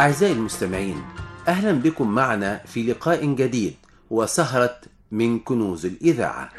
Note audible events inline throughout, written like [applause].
أعزائي المستمعين أهلا بكم معنا في لقاء جديد وسهرة من كنوز الإذاعة.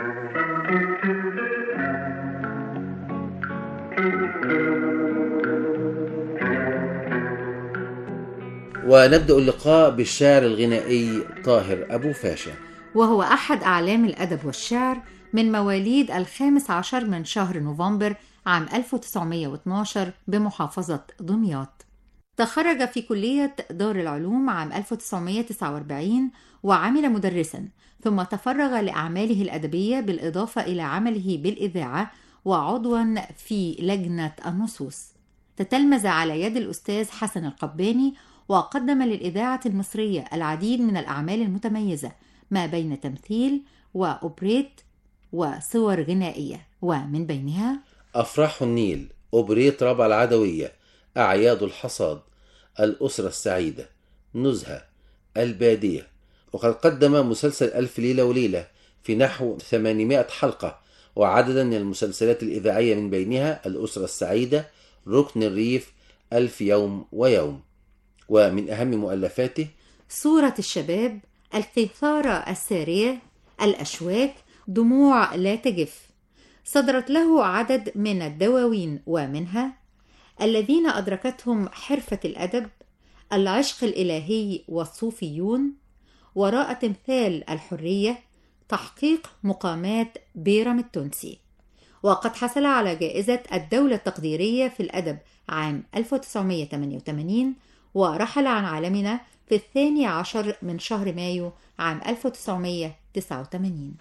ونبدأ اللقاء بالشاعر الغنائي طاهر أبو فاشا. وهو أحد أعلام الأدب والشعر من مواليد الخامس عشر من شهر نوفمبر عام 1912 بمحافظة دمياط. تخرج في كلية دار العلوم عام 1949 وعمل مدرسا ثم تفرغ لأعماله الأدبية بالإضافة إلى عمله بالإذاعة وعضوا في لجنة النصوص. تتلمذ على يد الأستاذ حسن القباني وقدم للإذاعة المصرية العديد من الأعمال المتميزة ما بين تمثيل وأوبريت وصور غنائية ومن بينها أفراح النيل أوبريت ربع العدوية. أعياد الحصاد الأسرة السعيدة نزهة البادية. وقد قدم مسلسل ألف ليلة وليلة في نحو 800 حلقة وعددا من المسلسلات الإذاعية من بينها الأسرة السعيدة ركن الريف ألف يوم ويوم. ومن أهم مؤلفاته صورة الشباب القيثارة السارية الأشواك دموع لا تجف. صدرت له عدد من الدواوين ومنها الذين أدركتهم حرفة الأدب العشق الإلهي والصوفيون وراء تمثال الحرية تحقيق مقامات بيرم التونسي. وقد حصل على جائزة الدولة التقديرية في الأدب عام 1988 ورحل عن عالمنا في الثاني عشر من شهر مايو عام 1989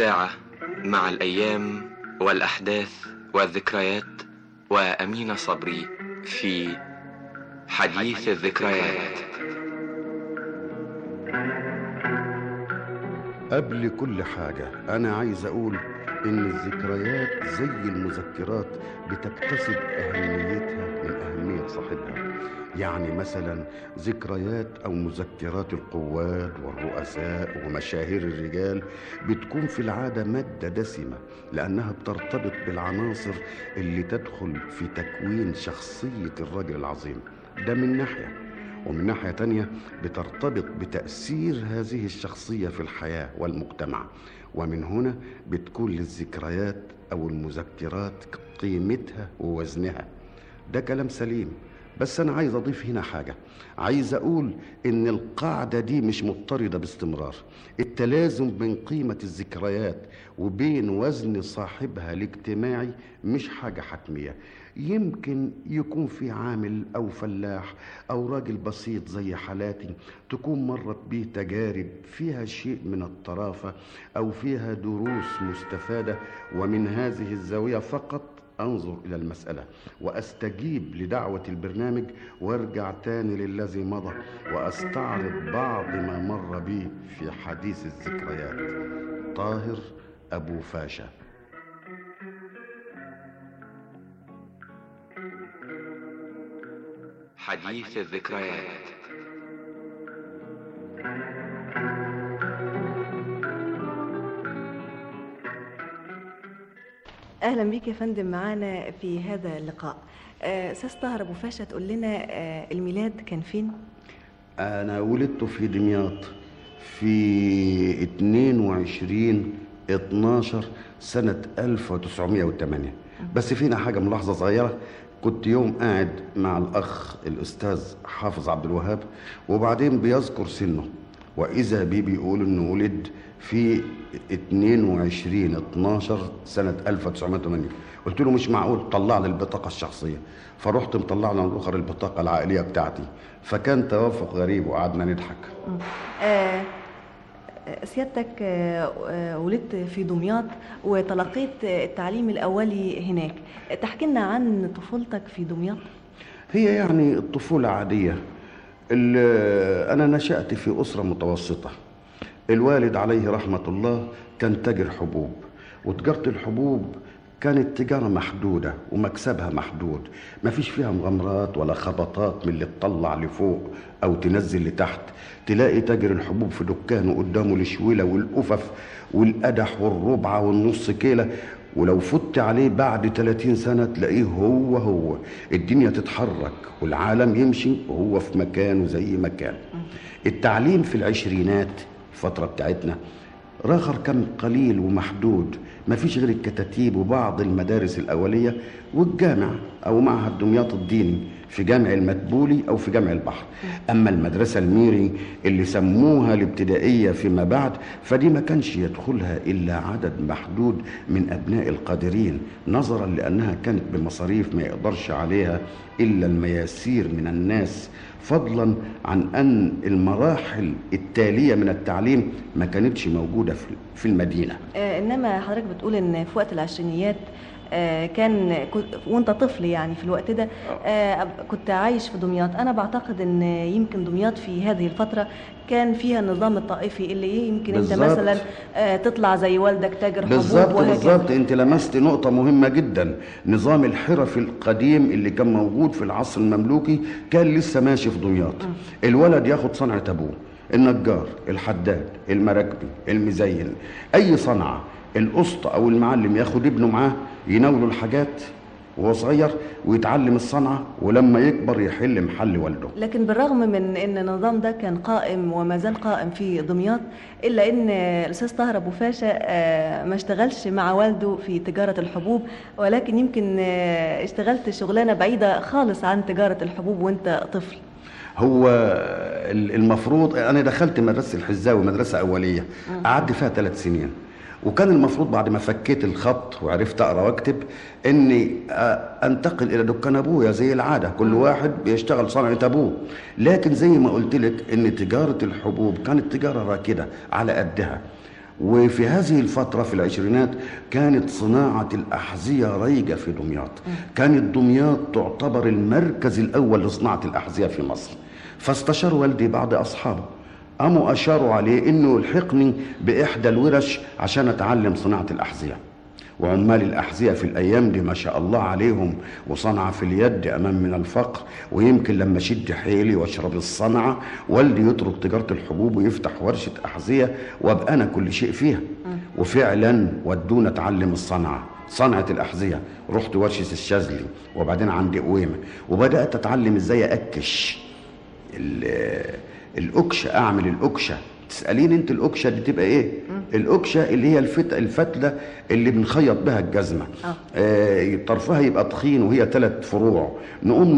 ساعة مع الأيام والأحداث والذكريات وأمين صبري في حديث الذكريات. قبل كل حاجة أنا عايز أقول إن الذكريات زي المذكرات بتكتسب أهميتها من أهمية صاحبها. يعني مثلا ذكريات أو مذكرات القوات والرؤساء ومشاهير الرجال بتكون في العادة مادة دسمة لأنها بترتبط بالعناصر اللي تدخل في تكوين شخصية الرجل العظيم. ده من ناحية. ومن ناحية تانية بترتبط بتأثير هذه الشخصية في الحياة والمجتمع. ومن هنا بتكون للذكريات أو المذكرات قيمتها ووزنها. ده كلام سليم. بس أنا عايز أضيف هنا حاجة. عايز أقول إن القاعدة دي مش مضطردة باستمرار. التلازم بين قيمة الذكريات وبين وزن صاحبها الاجتماعي مش حاجة حتمية. يمكن يكون في عامل أو فلاح أو راجل بسيط زي حالاتي تكون مرت بيه تجارب فيها شيء من الطرافة أو فيها دروس مستفادة ومن هذه الزاوية فقط أنظر إلى المسألة وأستجيب لدعوة البرنامج وأرجع تاني للذي مضى وأستعرض بعض ما مر بي في حديث الذكريات. طاهر أبو فاشا. حديث الذكريات. أهلا بيك يا فندم معانا في هذا اللقاء. آه، أستاذ طاهر أبو فاشا تقول لنا آه، الميلاد كان فين؟ أنا ولدت في دمياط في 22 12 سنة 1908 بس فينا حاجة ملاحظة صغيرة. كنت يوم قاعد مع الأخ الأستاذ حافظ عبد الوهاب وبعدين بيذكر سنه. وإذا بي بيقول إنه ولد في 22 12 سنة 1908 قلت له مش معقول طلع لي البطاقة الشخصية. فرحت مطلع له الأخر البطاقة العائلية بتاعتي. فكان توافق غريب وقعدنا نضحك. آه، سيادتك آه، ولدت في دمياط وتلقيت التعليم الأولي هناك. تحكي لنا عن طفولتك في دمياط. هي يعني الطفولة عادية. أنا نشأت في أسرة متوسطة. الوالد عليه رحمة الله كان تاجر حبوب. وتجارة الحبوب كانت تجارة محدودة ومكسبها محدود. ما فيش فيها مغامرات ولا خبطات من اللي تطلع لفوق أو تنزل لتحت. تلاقي تاجر الحبوب في دكانه قدامه الشويلة والقفف والقدح والربعة والنص كيلة. ولو فت عليه بعد 30 سنة تلاقيه هو هو. الدنيا تتحرك والعالم يمشي وهو في مكانه زي ما كان التعليم في العشرينات الفترة بتاعتنا راخر كان قليل ومحدود. ما فيش غير الكتاتيب وبعض المدارس الأولية والجامع أو معهد دمياط الديني في جامع المدبولي أو في جامع البحر. أما المدرسة الميري اللي سموها الابتدائية فيما بعد فدي ما كانش يدخلها إلا عدد محدود من أبناء القادرين نظرا لأنها كانت بمصاريف ما يقدرش عليها إلا المياسير من الناس فضلا عن أن المراحل التالية من التعليم ما كانتش موجودة في- المدينة. آه، إنما حضرتك بتقول إن في وقت العشرينيات كان كنت وانت طفل يعني في الوقت ده آه، كنت عايش في دمياط. أنا بعتقد إن يمكن دمياط في هذه الفترة كان فيها النظام الطائفي اللي إيه يمكن أنت. مثلا آه، تطلع زي والدك تاجر حبوب بالظبط بالظبط. أنت لمست نقطة مهمة جدا. نظام الحرف القديم اللي كان موجود في العصر المملوكي كان لسه ماشي في دمياط. الولد ياخد صنعة أبوه النجار الحداد المراكبي المزين. أي صنعة القسط أو المعلم ياخد ابنه معاه يناوله الحاجات وهو صغير ويتعلم الصنعة ولما يكبر يحل محل والده. لكن بالرغم من إن النظام ده كان قائم وما زال قائم في دمياط إلا إن الأستاذ طاهر أبو فاشا آه، ما اشتغلش مع والده في تجارة الحبوب ولكن يمكن آه، اشتغلت شغلانة بعيدة خالص عن تجارة الحبوب وأنت طفل. هو ال- المفروض أنا دخلت مدرسة الحزاوي مدرسه أولية قعدت فيها ثلاث سنين. وكان المفروض بعد ما فكيت الخط وعرفت أقرأ وأكتب إني آه، أنتقل إلى دكان ابويا زي العادة. كل واحد بيشتغل صنعه أبوه. لكن زي ما قلت لك إن تجارة الحبوب كانت تجارة راكدة على قدها. وفي هذه الفترة في العشرينات كانت صناعة الأحذية رايجة في دمياط. كانت دمياط تعتبر المركز الأول لصناعة الأحذية في مصر. فاستشار والدي بعض أصحابه. قاموا أشاروا عليه إنه يلحقني بإحدى الورش عشان أتعلم صناعة الأحذية. وعمال الأحذية في الأيام دي ما شاء الله عليهم وصنعة في اليد أمام من الفقر ويمكن لما شد حيلي واشرب الصنعة والدي يترك تجارة الحبوب ويفتح ورشة أحذية وأبقى أنا كل شيء فيها. وفعلا ودونا أتعلم الصنعة صنعة الأحذية. رحت ورشة الشاذلي وبعدين عندي قويمة وبدأت أتعلم إزاي أكش الأكشة أعمل الأكشة. تسألين أنت الأكشة دي تبقى إيه؟ الأكشة اللي هي الفت... الفتلة اللي بنخيط بها الجزمة آه. آه طرفها يبقى تخين وهي ثلاث فروع نقوم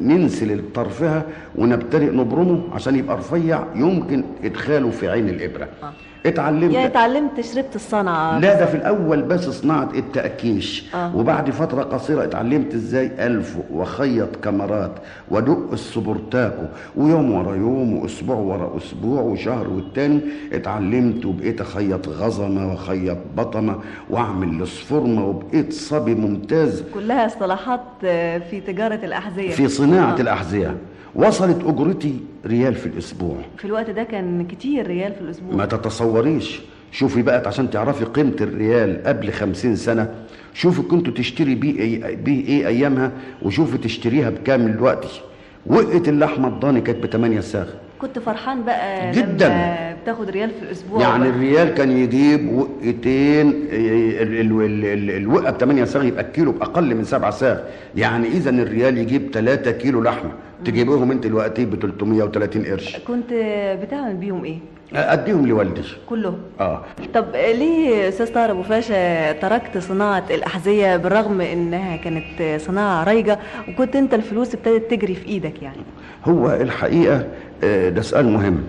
ننسل طرفها ونبتدئ نبرمه عشان يبقى رفيع يمكن إدخاله في عين الإبرة آه. اتعلمت يعني اتعلمت شربت الصنعة لا ده في الأول بس صناعة التأكيش آه. وبعد فترة قصيرة اتعلمت إزاي الفق وأخيط كمرات وأدق السبورتاكو ويوم ورا يوم وأسبوع ورا أسبوع وشهر والتاني اتعلمت وبقيت أخيط غزمه وأخيط بطمه وأعمل الصفرمه وبقيت صبي ممتاز. كلها اصطلاحات آه، في تجارة الأحذية. في صناعة آه. الأحذية. وصلت أجرتي ريال في الأسبوع. في الوقت ده كان كتير ريال في الأسبوع. ما تتصوريش. شوفي بقى عشان تعرفي قيمة الريال قبل خمسين سنة. شوفي كنتوا تشتري بيه إيه, بيه إيه أيامها وشوفي تشتريها بكام دلوقتي. وقت اللحمة الضاني كانت ب 8 صاغ كنت فرحان بقى جداً. لما بتاخد ريال في الأسبوع يعني بقى. الريال كان يجيب وقتين ال- ال- ال- ال- الوقه ب 8 صاغ يبقى الكيلو بأقل من 7 صاغ يعني إذا الريال يجيب 3 كيلو لحمة. تجيبهم انت دلوقتي ب 330 قرش. كنت بتعمل بيهم إيه؟ أديهم لوالدي. كلهم آه. طب ليه أستاذ طاهر أبو فاشا تركت صناعة الأحذية بالرغم إنها كانت صناعة رايجه وكنت أنت الفلوس ابتدت تجري في إيدك يعني؟ هو الحقيقة ده سؤال مهم.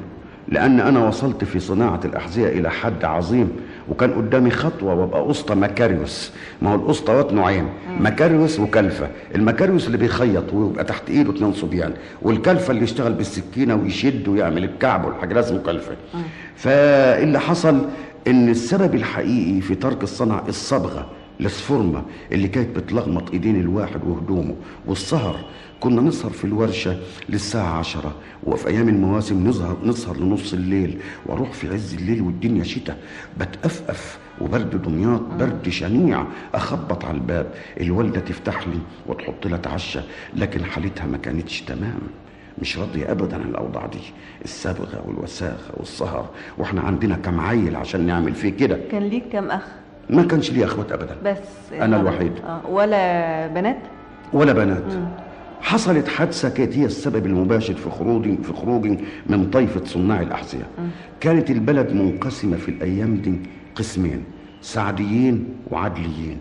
لأن أنا وصلت في صناعة الأحذية إلى حد عظيم وكان قدامي خطوة وأبقى اسطى مكاريوس. ما هو الاسطوات نوعين مكاريوس وكلفة. المكاريوس اللي بيخيط ويبقى تحت إيده اتنين صبيان والكلفة اللي يشتغل بالسكينة ويشد ويعمل الكعب والحاجة لازم كلفة. فاللي حصل إن السبب الحقيقي في ترك الصنعة الصبغة السفورمه اللي كانت بتلخبط إيدين الواحد وهدومه والسهر كنا نسهر في الورشة للساعة عشرة وفي أيام المواسم نسهر, نسهر لنص الليل وأروح في عز الليل والدنيا شتاء. بتأفأف وبرد دمياط برد شنيع أخبط على الباب. الوالدة تفتح لي وتحط لي أتعشى لكن حالتها ما كانتش تمام. مش راضية أبدا عن الأوضاع دي. الصبغة والوساخة والسهر وإحنا عندنا كم عيل عشان نعمل فيه كده. كان ليك كم أخ؟ ما كانش لي أخوات أبدا. بس أنا الوحيد. آه. ولا بنات؟ ولا بنات. حصلت حادثة كانت هي السبب المباشر في خروجي في خروجي من طائفة صناع الأحذية. كانت البلد منقسمة في الأيام دي قسمين سعديين وعدليين.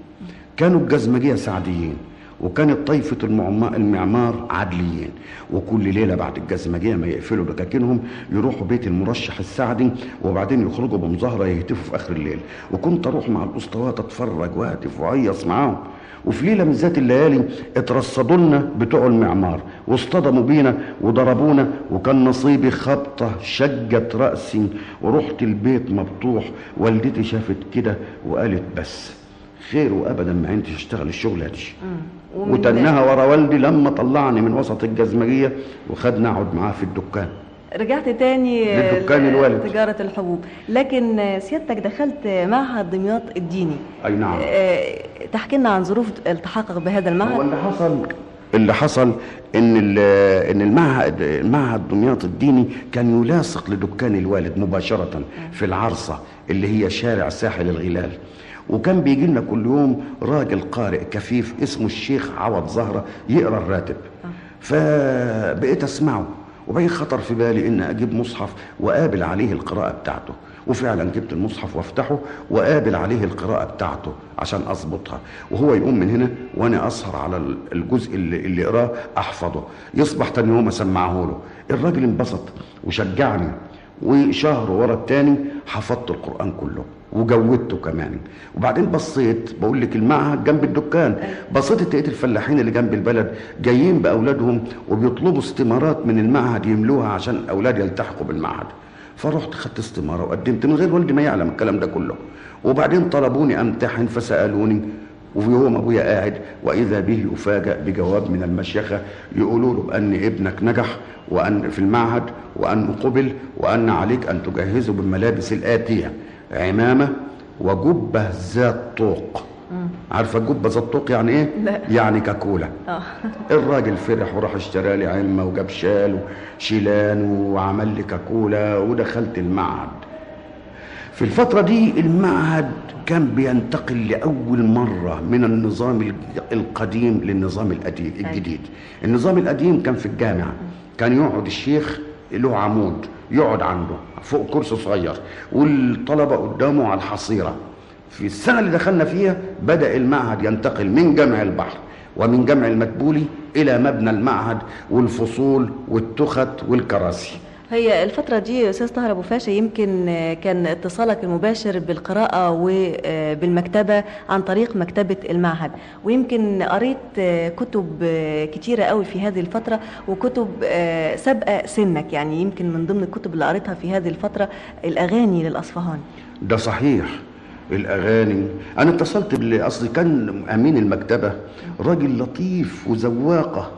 كانوا الجزمجية سعديين وكانت طائفة المعما- المعمار عدليين. وكل ليلة بعد الجزمجية ما يقفلوا دكاكينهم يروحوا بيت المرشح السعدي وبعدين يخرجوا بمظاهرة يهتفوا في آخر الليل. وكنت أروح مع الأسطوات أتفرج وأهتف وأهيص معاهم. وفي ليله من ذات الليالي اترصدوا لنا بتوع المعمار واصطدموا بينا وضربونا وكان نصيبي خبطة شجت رأسي ورحت البيت مبطوح والدتي شافت كده وقالت بس خير وأبدا ما عنديش أشتغل الشغلة دي. وتنها ورا والدي لما طلعني من وسط الجزمجية وخدنا اقعد معاه في الدكان. رجعت تاني للدكان الوالد. تجارة الحبوب. لكن سيادتك دخلت معهد دمياط الديني. أي نعم. آه، تحكي لنا عن ظروف التحاقك بهذا هو المعهد اللي حصل. اللي حصل إن إن المعهد المعهد دمياط الديني كان يلاصق لدكان الوالد مباشرة في العرصة اللي هي شارع ساحل الغلال. وكان بيجي لنا كل يوم راجل قارئ كفيف اسمه الشيخ عوض زهرة يقرأ الراتب. فبقيت أسمعه. وبعدين خطر في بالي إن أجيب مصحف وأقابل عليه القراءة بتاعته. وفعلا جبت المصحف وأفتحه وقابل عليه القراءة بتاعته عشان أظبطها. وهو يقوم من هنا وأنا أسهر على الجزء اللي, اللي قراه أحفظه. يصبح تاني يوم أسمعه له الراجل انبسط وشجعني. وشهر ورا التاني حفظت القرآن كله وجودته كمان. وبعدين بصيت بقول لك المعهد جنب الدكان. بصيت لقيت الفلاحين اللي جنب البلد جايين بأولادهم وبيطلبوا استمارات من المعهد يملوها عشان الاولاد يلتحقوا بالمعهد. فرحت خدت استمارة وقدمت من غير والدي ما يعلم الكلام ده كله. وبعدين طلبوني أمتحن فسألوني وفي يوم أبويا قاعد وإذا به افاجئ بجواب من المشيخة يقولوا له بأن ابنك نجح وأن في المعهد وأنه قبل وأن عليك أن تجهزه بالملابس الآتية. عمامة وجبة ذات طوق. عارفة الجبه ذات طوق يعني إيه؟ لا. يعني كاكوله آه. [laughs] الراجل فرح وراح اشترى لي عمة وجاب شال وشيلان وعمل لي كاكولا ودخلت المعهد. في الفترة دي المعهد كان بينتقل لأول مرة من النظام القديم للنظام القديم الجديد. النظام القديم كان في الجامعة. كان يقعد الشيخ له عمود يقعد عنده فوق كرسي صغير والطلبة قدامه على الحصيرة. في السنة اللي دخلنا فيها بدأ المعهد ينتقل من جامع البحر ومن جامع المدبولي إلى مبنى المعهد والفصول والتخت والكراسي. هي الفترة دي أستاذ طاهر أبو فاشا يمكن آه، كان اتصالك المباشر بالقراءة وبالمكتبة عن طريق مكتبة المعهد. ويمكن قريت آه، كتب آه، كتيرة قوي في هذه الفترة وكتب آه، سابقة سنك يعني يمكن من ضمن الكتب اللي قريتها في هذه الفترة الأغاني للأصفهاني ده صحيح. الأغاني. أنا اتصلت اصل كان أمين المكتبة راجل لطيف وزواقة.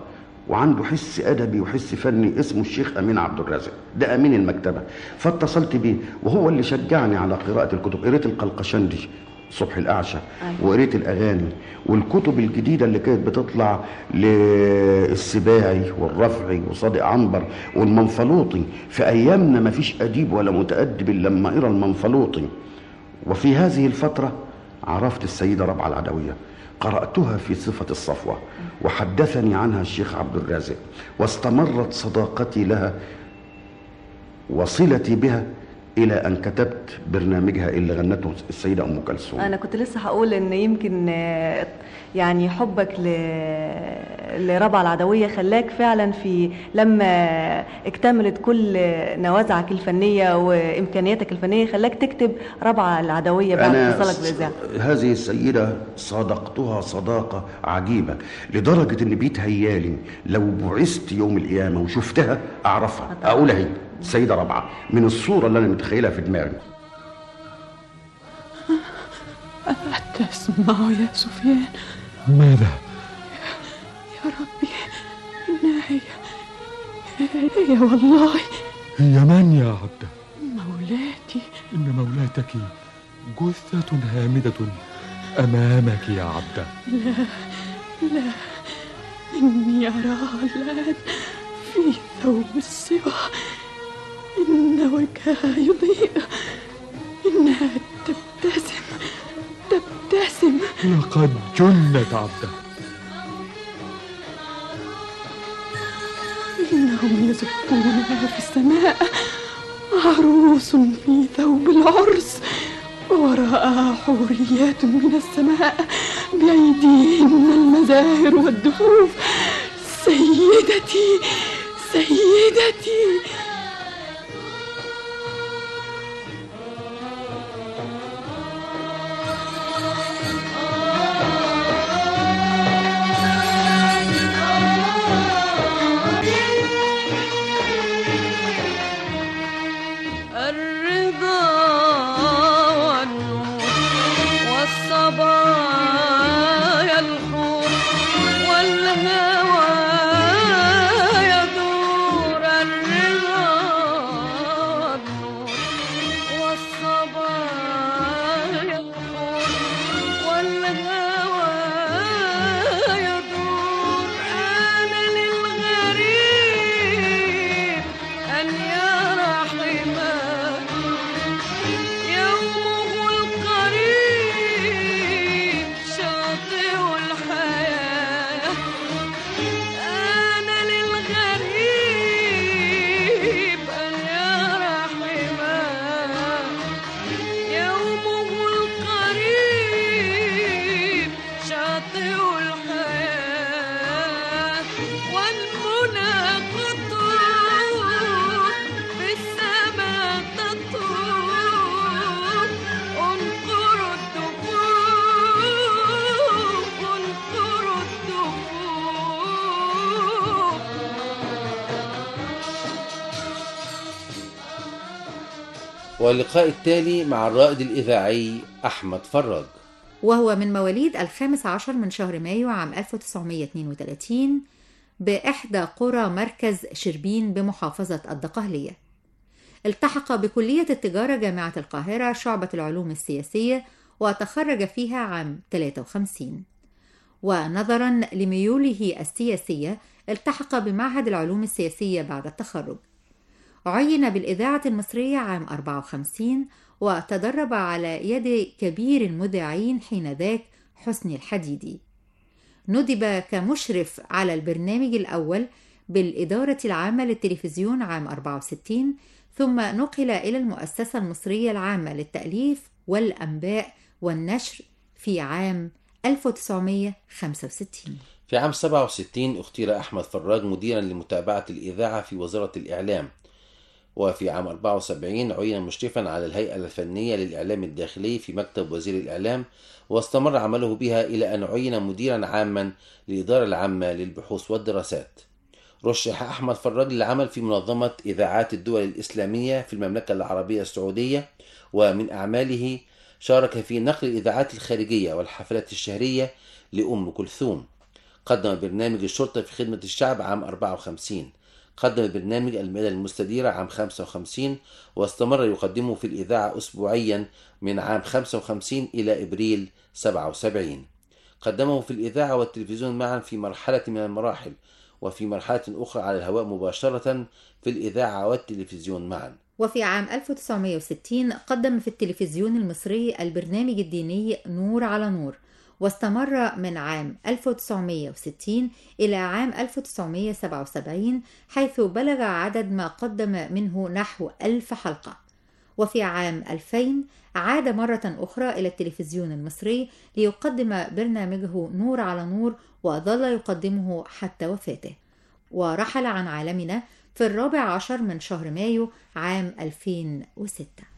وعنده حس أدبي وحس فني اسمه الشيخ أمين عبد الرازق. ده أمين المكتبة. فاتصلت بيه وهو اللي شجعني على قراءة الكتب. قريت القلقشندي صبح الأعشى أيوة. وقريت الأغاني. والكتب الجديدة اللي كانت بتطلع للسباعي والرفعي وصادق عنبر والمنفلوطي. في أيامنا ما فيش أديب ولا متأدب إلا لما قرا المنفلوطي. وفي هذه الفترة عرفت السيدة ربعة العدوية. قرأتها في صفة الصفوة وحدثني عنها الشيخ عبد الرازق واستمرت صداقتي لها وصلتي بها إلى أن كتبت برنامجها اللي غنته السيدة أم كلثوم. أنا كنت لسه هقول إن يمكن يعني حبك ل... لربع العدوية خلاك فعلا في لما اكتملت كل نوازعك الفنية وإمكانياتك الفنية خلاك تكتب ربع العدوية بعد اتصالك بالاذاعه هذه السيدة صادقتها صداقة عجيبة لدرجة إن بيتهيالي لو بعثت يوم القيامة وشفتها أعرفها أقول أهي السيدة ربعة من الصورة اللي أنا متخيلها في دماغي. [laughs] أتسمع يا سفيان. ماذا؟ يا ربي إنها هي. هي والله. هي من يا عبدة؟ مولاتي. إن مولاتك جثة هامدة أمامك يا عبدة لا لا. إني أراها الآن في ثوب السوى. إن وجهها يضيء إنها تبتسم تبتسم. لقد جنت عبدة. إنهم يزفونها في السماء عروس في ثوب العرس وراءها حوريات من السماء بأيديهن المزاهر والدفوف. سيدتي سيدتي. واللقاء التالي مع الرائد الإذاعي أحمد فرج. وهو من مواليد الخامس عشر من شهر مايو عام 1932 بإحدى قرى مركز شربين بمحافظة الدقهلية. التحق بكلية التجارة جامعة القاهرة شعبة العلوم السياسية وتخرج فيها عام 53 ونظرا لميوله السياسية التحق بمعهد العلوم السياسية بعد التخرج. عين بالإذاعة المصرية عام 54 وتدرب على يد كبير المذيعين حينذاك حسني الحديدي. ندب كمشرف على البرنامج الأول بالإدارة العامة للتلفزيون عام 64 ثم نقل إلى المؤسسة المصرية العامة للتأليف والأنباء والنشر في عام 1965 في عام 67 اختير أحمد فراج مديرا لمتابعة الإذاعة في وزارة الإعلام. وفي عام 74 عين مشرفا على الهيئة الفنية للإعلام الداخلي في مكتب وزير الإعلام واستمر عمله بها إلى أن عين مديرا عاما للإدارة العامة للبحوث والدراسات. رشح أحمد فراج للعمل في منظمة إذاعات الدول الإسلامية في المملكة العربية السعودية ومن أعماله شارك في نقل الإذاعات الخارجية والحفلات الشهرية لأم كلثوم. قدم برنامج الشرطة في خدمة الشعب عام 54 قدم برنامج المائدة المستديرة عام 55 واستمر يقدمه في الإذاعة أسبوعيا من عام 55 إلى إبريل 77 قدمه في الإذاعة والتلفزيون معا في مرحلة من المراحل وفي مرحلة أخرى على الهواء مباشرة في الإذاعة والتلفزيون معا. وفي عام 1960 قدم في التلفزيون المصري البرنامج الديني نور على نور واستمر من عام 1960 إلى عام 1977 حيث بلغ عدد ما قدم منه نحو ألف حلقة. وفي عام 2000 عاد مرة أخرى إلى التلفزيون المصري ليقدم برنامجه نور على نور وظل يقدمه حتى وفاته. ورحل عن عالمنا في الرابع عشر من شهر مايو عام 2006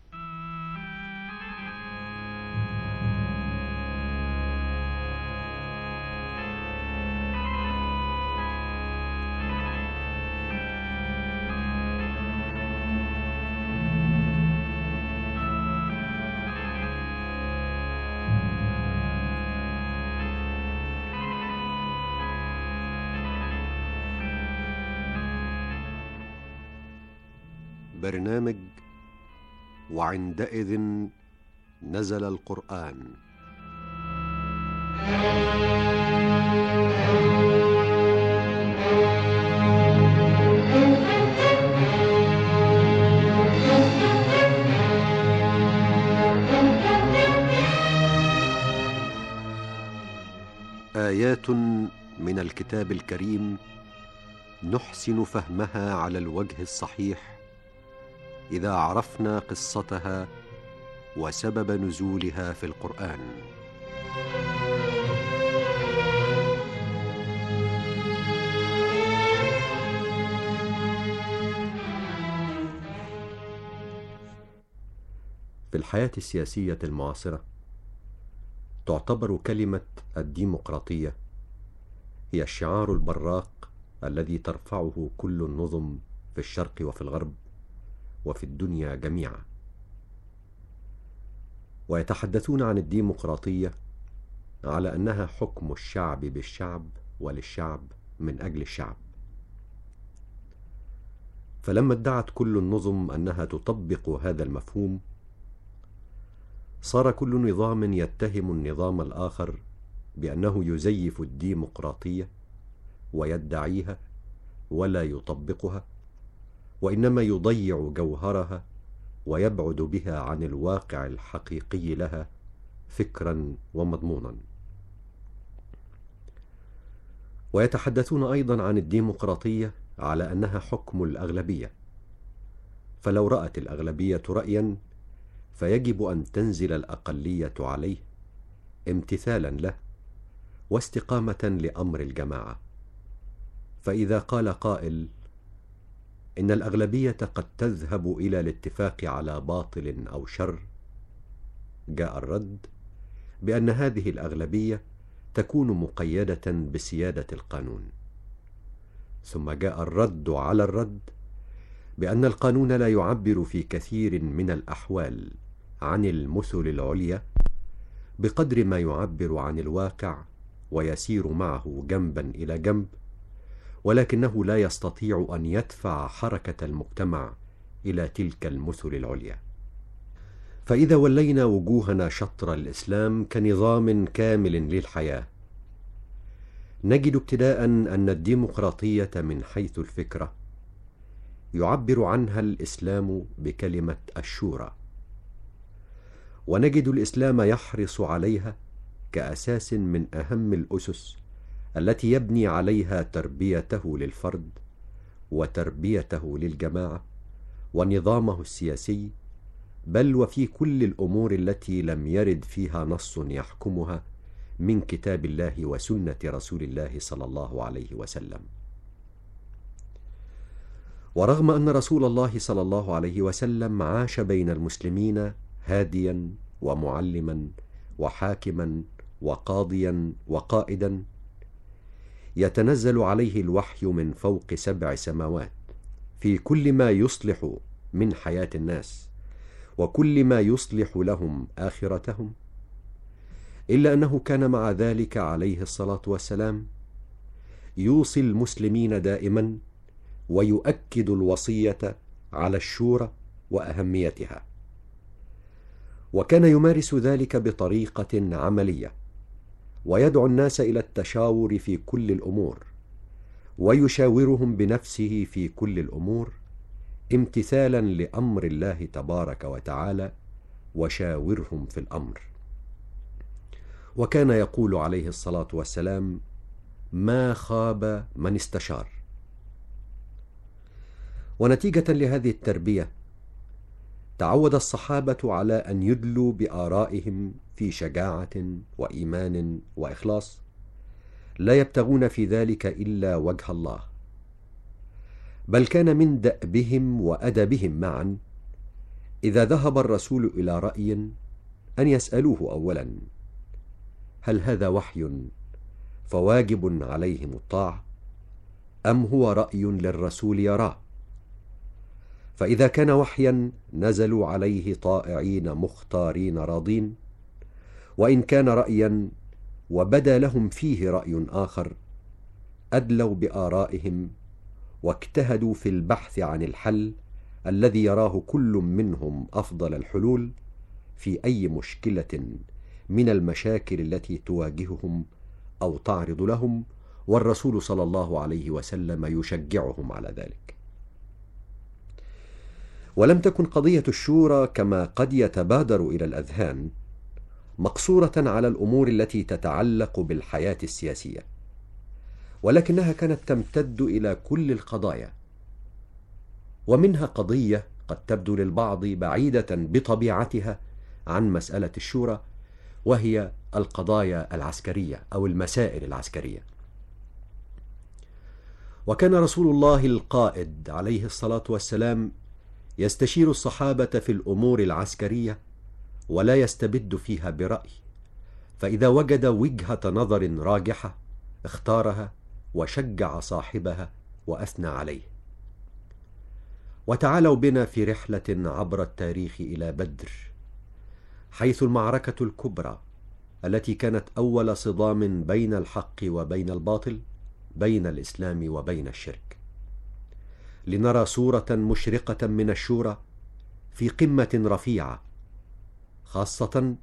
برنامج وعندئذ نزل القرآن. آيات من الكتاب الكريم نحسن فهمها على الوجه الصحيح. إذا عرفنا قصتها وسبب نزولها في القرآن. في الحياة السياسية المعاصرة تعتبر كلمة الديمقراطية هي الشعار البراق الذي ترفعه كل النظم في الشرق وفي الغرب. وفي الدنيا جميعا. ويتحدثون عن الديمقراطية على أنها حكم الشعب بالشعب وللشعب من أجل الشعب. فلما ادعت كل النظم أنها تطبق هذا المفهوم صار كل نظام يتهم النظام الآخر بأنه يزيف الديمقراطية ويدعيها ولا يطبقها وإنما يضيع جوهرها ويبعد بها عن الواقع الحقيقي لها فكرا ومضمونا. ويتحدثون أيضا عن الديمقراطية على أنها حكم الأغلبية. فلو رأت الأغلبية رايا فيجب أن تنزل الأقلية عليه امتثالا له واستقامة لأمر الجماعة. فإذا قال قائل إن الأغلبية قد تذهب إلى الاتفاق على باطل أو شر. جاء الرد بأن هذه الأغلبية تكون مقيدة بسيادة القانون. ثم جاء الرد على الرد بأن القانون لا يعبر في كثير من الأحوال عن المثل العليا بقدر ما يعبر عن الواقع ويسير معه جنبا إلى جنب ولكنه لا يستطيع أن يدفع حركة المجتمع إلى تلك المثل العليا. فإذا ولينا وجوهنا شطر الإسلام كنظام كامل للحياة نجد ابتداء أن الديمقراطية من حيث الفكرة يعبر عنها الإسلام بكلمة الشورى. ونجد الإسلام يحرص عليها كأساس من أهم الأسس التي يبني عليها تربيته للفرد وتربيته للجماعة ونظامه السياسي بل وفي كل الأمور التي لم يرد فيها نص يحكمها من كتاب الله وسنة رسول الله صلى الله عليه وسلم. ورغم أن رسول الله صلى الله عليه وسلم عاش بين المسلمين هاديا ومعلما وحاكما وقاضيا وقائدا يتنزل عليه الوحي من فوق سبع سماوات في كل ما يصلح من حياة الناس وكل ما يصلح لهم آخرتهم. إلا أنه كان مع ذلك عليه الصلاة والسلام يوصي المسلمين دائما ويؤكد الوصية على الشورى وأهميتها. وكان يمارس ذلك بطريقة عملية ويدعو الناس إلى التشاور في كل الأمور ويشاورهم بنفسه في كل الأمور امتثالا لأمر الله تبارك وتعالى وشاورهم في الأمر. وكان يقول عليه الصلاة والسلام ما خاب من استشار. ونتيجة لهذه التربية تعود الصحابة على أن يدلوا بآرائهم في شجاعة وإيمان وإخلاص لا يبتغون في ذلك إلا وجه الله بل كان من دأبهم وأدبهم معا إذا ذهب الرسول إلى رأي أن يسألوه اولا هل هذا وحي فواجب عليهم الطاعه أم هو رأي للرسول يراه؟ فإذا كان وحيا نزلوا عليه طائعين مختارين راضين وإن كان رايا وبدا لهم فيه رأي آخر أدلوا بآرائهم واجتهدوا في البحث عن الحل الذي يراه كل منهم أفضل الحلول في أي مشكلة من المشاكل التي تواجههم أو تعرض لهم والرسول صلى الله عليه وسلم يشجعهم على ذلك. ولم تكن قضية الشورى كما قد يتبادر إلى الأذهان مقصورة على الأمور التي تتعلق بالحياة السياسية ولكنها كانت تمتد إلى كل القضايا ومنها قضية قد تبدو للبعض بعيدة بطبيعتها عن مسألة الشورى وهي القضايا العسكرية أو المسائل العسكرية. وكان رسول الله القائد عليه الصلاة والسلام يستشير الصحابة في الأمور العسكرية ولا يستبد فيها برأي. فإذا وجد وجهة نظر راجحة اختارها وشجع صاحبها وأثنى عليه. وتعالوا بنا في رحلة عبر التاريخ إلى بدر حيث المعركة الكبرى التي كانت أول صدام بين الحق وبين الباطل بين الإسلام وبين الشرك. لنرى صورة مشرقة من الشورى في قمة رفيعة خاصة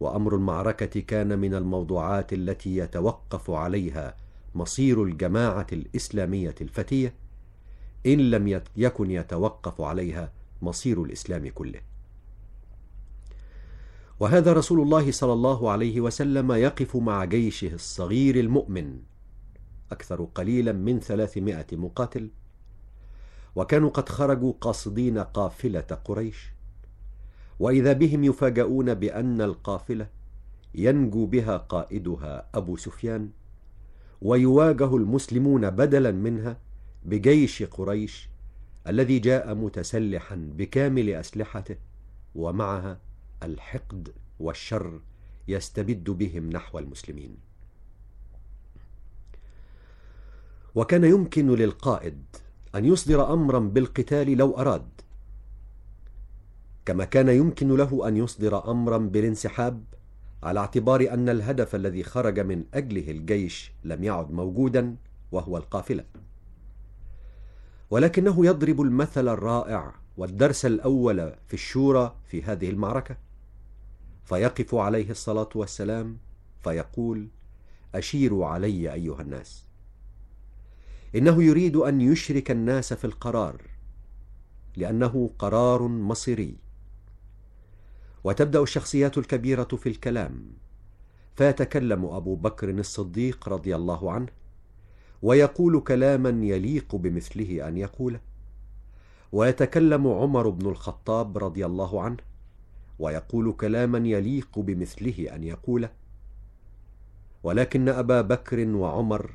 وأمر المعركة كان من الموضوعات التي يتوقف عليها مصير الجماعة الإسلامية الفتية إن لم يكن يتوقف عليها مصير الإسلام كله. وهذا رسول الله صلى الله عليه وسلم يقف مع جيشه الصغير المؤمن أكثر قليلا من ثلاثمائة مقاتل وكانوا قد خرجوا قاصدين قافلة قريش. وإذا بهم يفاجؤون بأن القافلة ينجو بها قائدها أبو سفيان ويواجه المسلمون بدلا منها بجيش قريش الذي جاء متسلحا بكامل أسلحته ومعها الحقد والشر يستبد بهم نحو المسلمين. وكان يمكن للقائد أن يصدر امرا بالقتال لو أراد كما كان يمكن له أن يصدر أمرا بالانسحاب على اعتبار أن الهدف الذي خرج من أجله الجيش لم يعد موجودا وهو القافلة. ولكنه يضرب المثل الرائع والدرس الأول في الشورى في هذه المعركة. فيقف عليه الصلاة والسلام فيقول أشيروا علي أيها الناس. إنه يريد أن يشرك الناس في القرار لأنه قرار مصيري. وتبدأ الشخصيات الكبيرة في الكلام. فيتكلم أبو بكر الصديق رضي الله عنه ويقول كلاما يليق بمثله أن يقوله ويتكلم عمر بن الخطاب رضي الله عنه ويقول كلاما يليق بمثله أن يقوله ولكن أبا بكر وعمر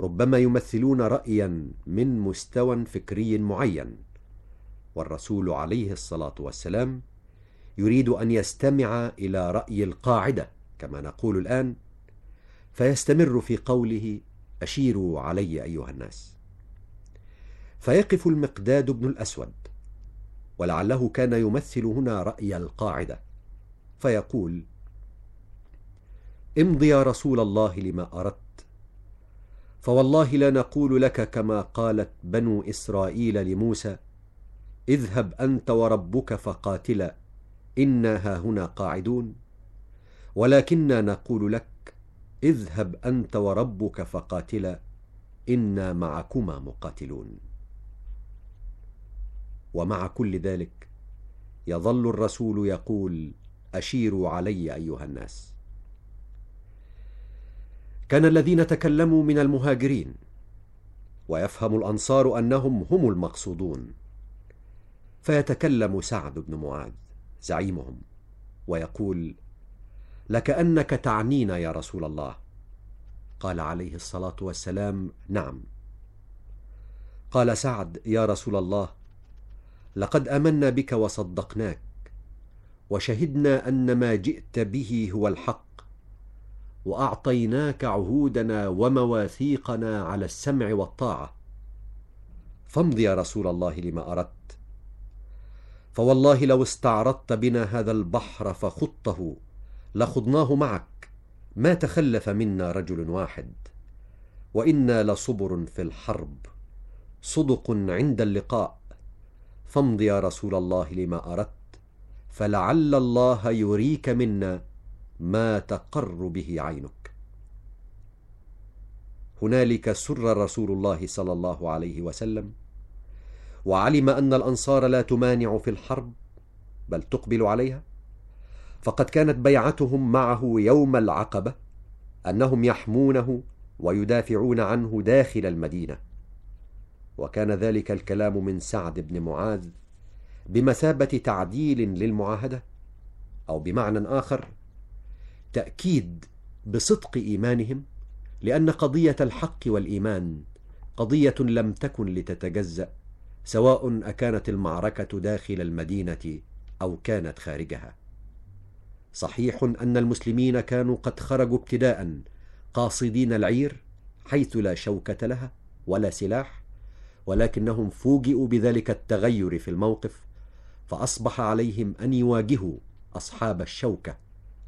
ربما يمثلون رأيا من مستوى فكري معين. والرسول عليه الصلاة والسلام يريد أن يستمع إلى رأي القاعدة كما نقول الآن فيستمر في قوله أشيروا علي أيها الناس. فيقف المقداد بن الأسود ولعله كان يمثل هنا رأي القاعدة فيقول امض يا رسول الله لما أردت فوالله لا نقول لك كما قالت بنو إسرائيل لموسى اذهب أنت وربك فقاتلا إنا هاهنا قاعدون ولكنا نقول لك اذهب أنت وربك فقاتلا إنا معكما مقاتلون. ومع كل ذلك يظل الرسول يقول أشيروا علي أيها الناس. كان الذين تكلموا من المهاجرين ويفهم الأنصار أنهم هم المقصودون فيتكلم سعد بن معاذ. زعيمهم ويقول لكأنك تعنينا يا رسول الله. قال عليه الصلاة والسلام نعم. قال سعد يا رسول الله لقد أمنا بك وصدقناك وشهدنا أن ما جئت به هو الحق وأعطيناك عهودنا ومواثيقنا على السمع والطاعة. فامض يا رسول الله لما أردت. فوالله لو استعرضت بنا هذا البحر فخضته لخضناه معك. ما تخلف منا رجل واحد. وإنا لصبر في الحرب. صدق عند اللقاء. فامض يا رسول الله لما أردت. فلعل الله يريك منا ما تقر به عينك. هنالك سر رسول الله صلى الله عليه وسلم. وعلم أن الأنصار لا تمانع في الحرب بل تقبل عليها. فقد كانت بيعتهم معه يوم العقبة أنهم يحمونه ويدافعون عنه داخل المدينة. وكان ذلك الكلام من سعد بن معاذ بمثابة تعديل للمعاهدة أو بمعنى آخر تأكيد بصدق إيمانهم لأن قضية الحق والإيمان قضية لم تكن لتتجزأ. سواء أكانت المعركة داخل المدينة أو كانت خارجها. صحيح أن المسلمين كانوا قد خرجوا ابتداء قاصدين العير حيث لا شوكة لها ولا سلاح ولكنهم فوجئوا بذلك التغير في الموقف فأصبح عليهم أن يواجهوا أصحاب الشوكة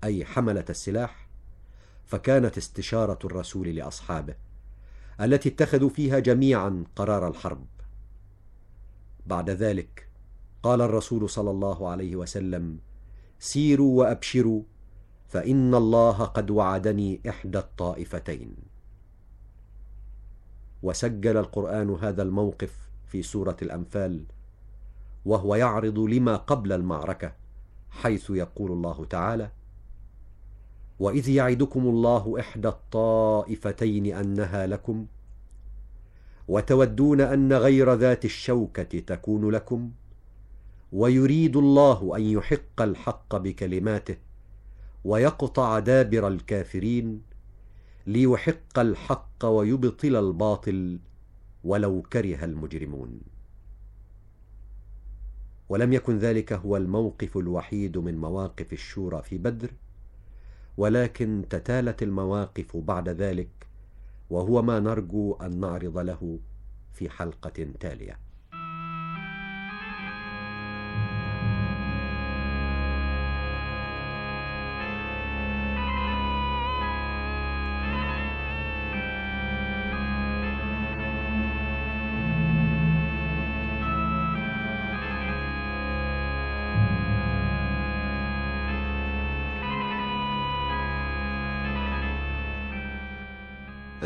أي حملة السلاح فكانت استشارة الرسول لأصحابه التي اتخذوا فيها جميعا قرار الحرب. بعد ذلك. قال الرسول صلى الله عليه وسلم سيروا وأبشروا فإن الله قد وعدني إحدى الطائفتين. وسجل القرآن هذا الموقف في سورة الأنفال وهو يعرض لما قبل المعركة حيث يقول الله تعالى وإذ يعدكم الله إحدى الطائفتين أنها لكم وتودون أن غير ذات الشوكة تكون لكم. ويريد الله أن يحق الحق بكلماته ويقطع دابر الكافرين ليحق الحق ويبطل الباطل ولو كره المجرمون. ولم يكن ذلك هو الموقف الوحيد من مواقف الشورى في بدر ولكن تتالت المواقف بعد ذلك وهو ما نرجو أن نعرض له في حلقة تالية.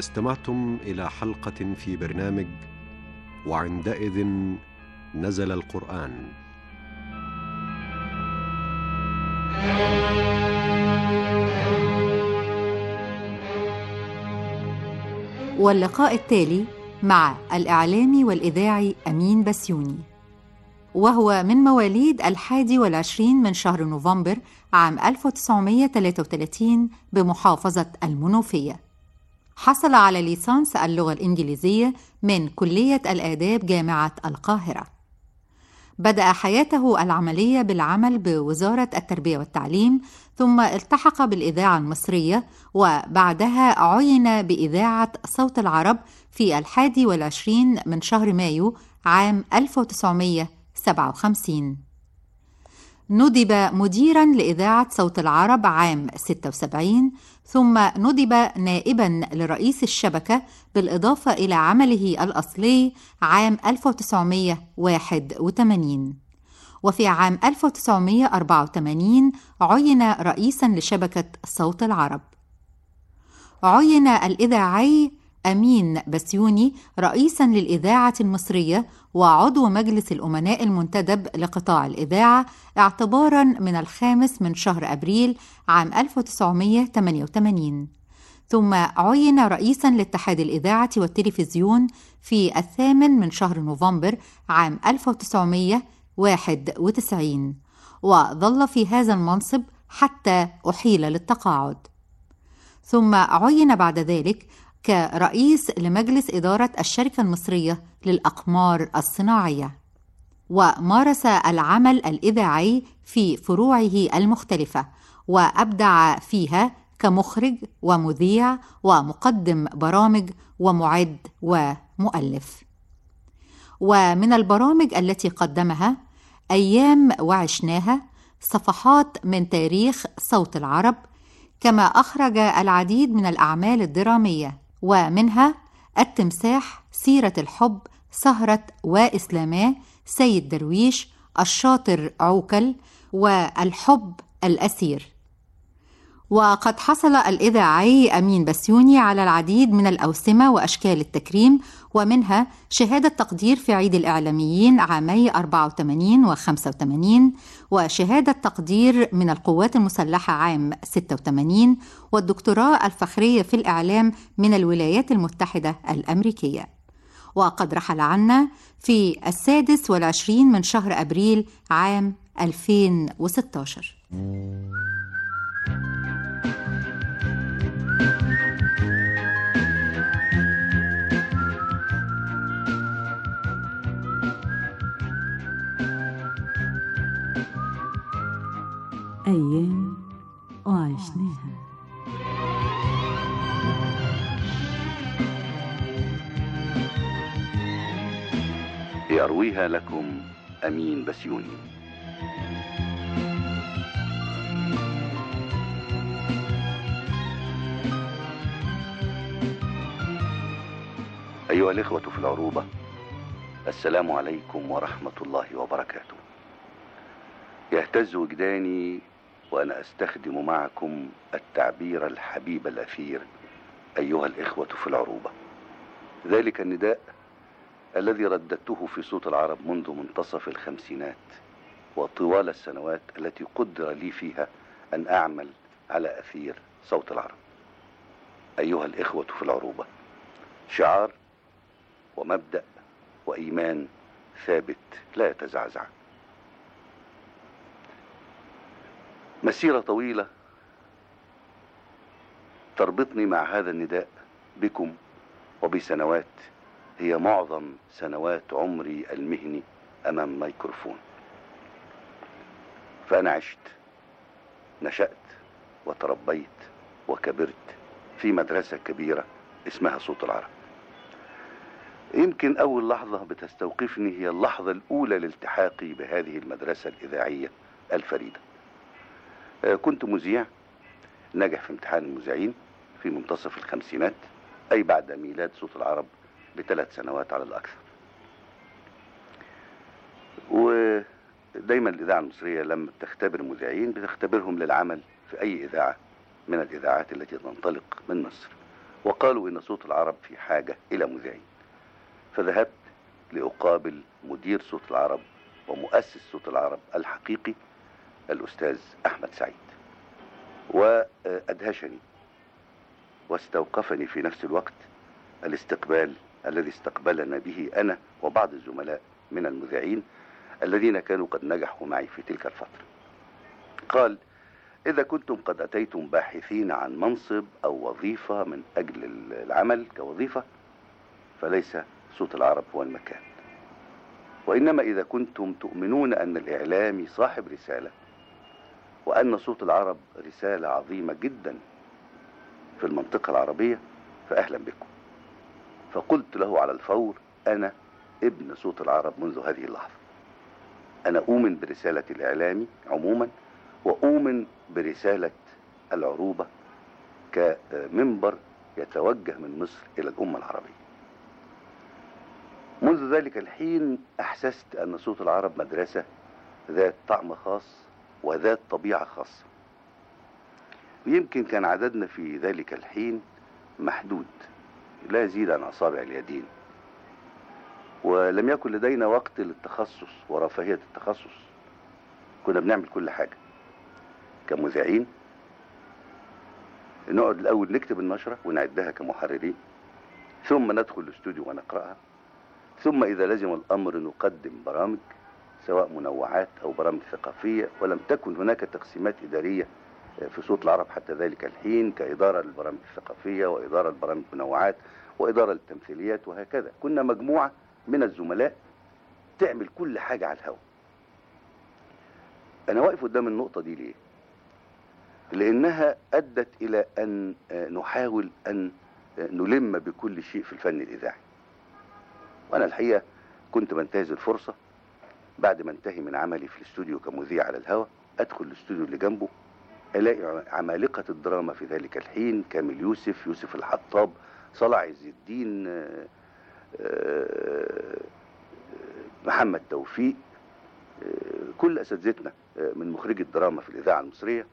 استمعتم إلى حلقة في برنامج وعندئذ نزل القرآن. واللقاء التالي مع الإعلامي والإذاعي أمين بسيوني. وهو من مواليد الحادي والعشرين من شهر نوفمبر عام 1933 بمحافظة المنوفية. حصل على ليسانس اللغة الإنجليزية من كلية الآداب جامعة القاهرة. بدأ حياته العملية بالعمل بوزارة التربية والتعليم ثم التحق بالإذاعة المصرية وبعدها عين بإذاعة صوت العرب في الحادي والعشرين من شهر مايو عام 1957 ندب مديرا لإذاعة صوت العرب عام 76 ثم ندب نائبا لرئيس الشبكة بالإضافة إلى عمله الأصلي عام 1981 وفي عام 1984 عين رئيسا لشبكة صوت العرب. عين الإذاعي أمين بسيوني رئيسا للإذاعة المصرية وعضو مجلس الأمناء المنتدب لقطاع الإذاعة اعتبارا من الخامس من شهر أبريل عام 1988 ثم عين رئيسا لاتحاد الإذاعة والتلفزيون في الثامن من شهر نوفمبر عام 1991 وظل في هذا المنصب حتى أحيل للتقاعد. ثم عين بعد ذلك كرئيس لمجلس إدارة الشركة المصرية للأقمار الصناعية ومارس العمل الإذاعي في فروعه المختلفة وأبدع فيها كمخرج ومذيع ومقدم برامج ومعد ومؤلف. ومن البرامج التي قدمها أيام وعشناها صفحات من تاريخ صوت العرب كما أخرج العديد من الأعمال الدرامية. ومنها التمساح سيرة الحب سهرة وإسلاماه سيد درويش الشاطر عوكل والحب الأسير. وقد حصل الإذاعي أمين بسيوني على العديد من الأوسمة وأشكال التكريم ومنها شهادة تقدير في عيد الإعلاميين عامي 84 و 85 وشهادة تقدير من القوات المسلحة عام 86 والدكتوراه الفخرية في الإعلام من الولايات المتحدة الأمريكية. وقد رحل عنا في السادس والعشرين من شهر أبريل عام 2016 أيام وعشناها. يرويها لكم أمين بسيوني. أيها الإخوة في العروبة السلام عليكم ورحمة الله وبركاته. يهتز وجداني وأنا أستخدم معكم التعبير الحبيب الأثير أيها الإخوة في العروبة. ذلك النداء الذي رددته في صوت العرب منذ منتصف الخمسينات وطوال السنوات التي قدر لي فيها أن أعمل على أثير صوت العرب. أيها الإخوة في العروبة شعار ومبدأ وإيمان ثابت لا يتزعزع. مسيرة طويلة تربطني مع هذا النداء بكم وبسنوات. هي معظم سنوات عمري المهني أمام ميكروفون. فأنا عشت نشأت وتربيت وكبرت في مدرسة كبيرة اسمها صوت العرب. يمكن أول لحظة بتستوقفني هي اللحظة الأولى لالتحاقي بهذه المدرسة الإذاعية الفريدة. كنت مذيع. نجح في امتحان المذيعين في منتصف الخمسينات أي بعد ميلاد صوت العرب بثلاث سنوات على الأكثر. ودايما الإذاعة المصرية لما بتختبر مذيعين بتختبرهم للعمل في أي إذاعة من الإذاعات التي تنطلق من مصر. وقالوا إن صوت العرب في حاجة إلى مذيعين. فذهبت لأقابل مدير صوت العرب ومؤسس صوت العرب الحقيقي الأستاذ أحمد سعيد. وأدهشني واستوقفني في نفس الوقت الاستقبال الذي استقبلنا به أنا وبعض الزملاء من المذيعين الذين كانوا قد نجحوا معي في تلك الفترة. قال إذا كنتم قد أتيتم باحثين عن منصب أو وظيفة من أجل العمل كوظيفة فليس صوت العرب هو المكان. وإنما إذا كنتم تؤمنون أن الإعلامي صاحب رسالة وأن صوت العرب رسالة عظيمة جدا في المنطقة العربية فأهلا بكم. فقلت له على الفور أنا ابن صوت العرب منذ هذه اللحظة. أنا أؤمن برسالة الإعلامي عموما وأؤمن برسالة العروبة كمنبر يتوجه من مصر إلى الأمة العربية. منذ ذلك الحين أحسست أن صوت العرب مدرسة ذات طعم خاص وذات طبيعة خاصة. يمكن كان عددنا في ذلك الحين محدود. لا يزيد عن أصابع اليدين. ولم يكن لدينا وقت للتخصص ورفاهية التخصص. كنا بنعمل كل حاجة. كمذيعين. نقعد الأول نكتب النشرة ونعدها كمحررين. ثم ندخل الاستوديو ونقرأها. ثم إذا لزم الأمر نقدم برامج. سواء منوعات أو برامج ثقافية ولم تكن هناك تقسيمات إدارية في صوت العرب حتى ذلك الحين كإدارة للبرامج الثقافية وإدارة للبرامج المنوعات وإدارة للتمثيليات وهكذا. كنا مجموعة من الزملاء تعمل كل حاجة على الهواء أنا واقف قدام النقطة دي ليه؟ لأنها أدت إلى أن نحاول أن نلم بكل شيء في الفن الإذاعي. وأنا الحقيقة كنت بنتهز الفرصة بعد ما انتهي من عملي في الاستوديو كمذيع على الهواء أدخل الاستوديو اللي جنبه ألاقي عمالقة الدراما في ذلك الحين كامل يوسف يوسف الحطاب صلاح عز الدين محمد توفيق كل أساتذتنا من مخرجي الدراما في الإذاعة المصرية.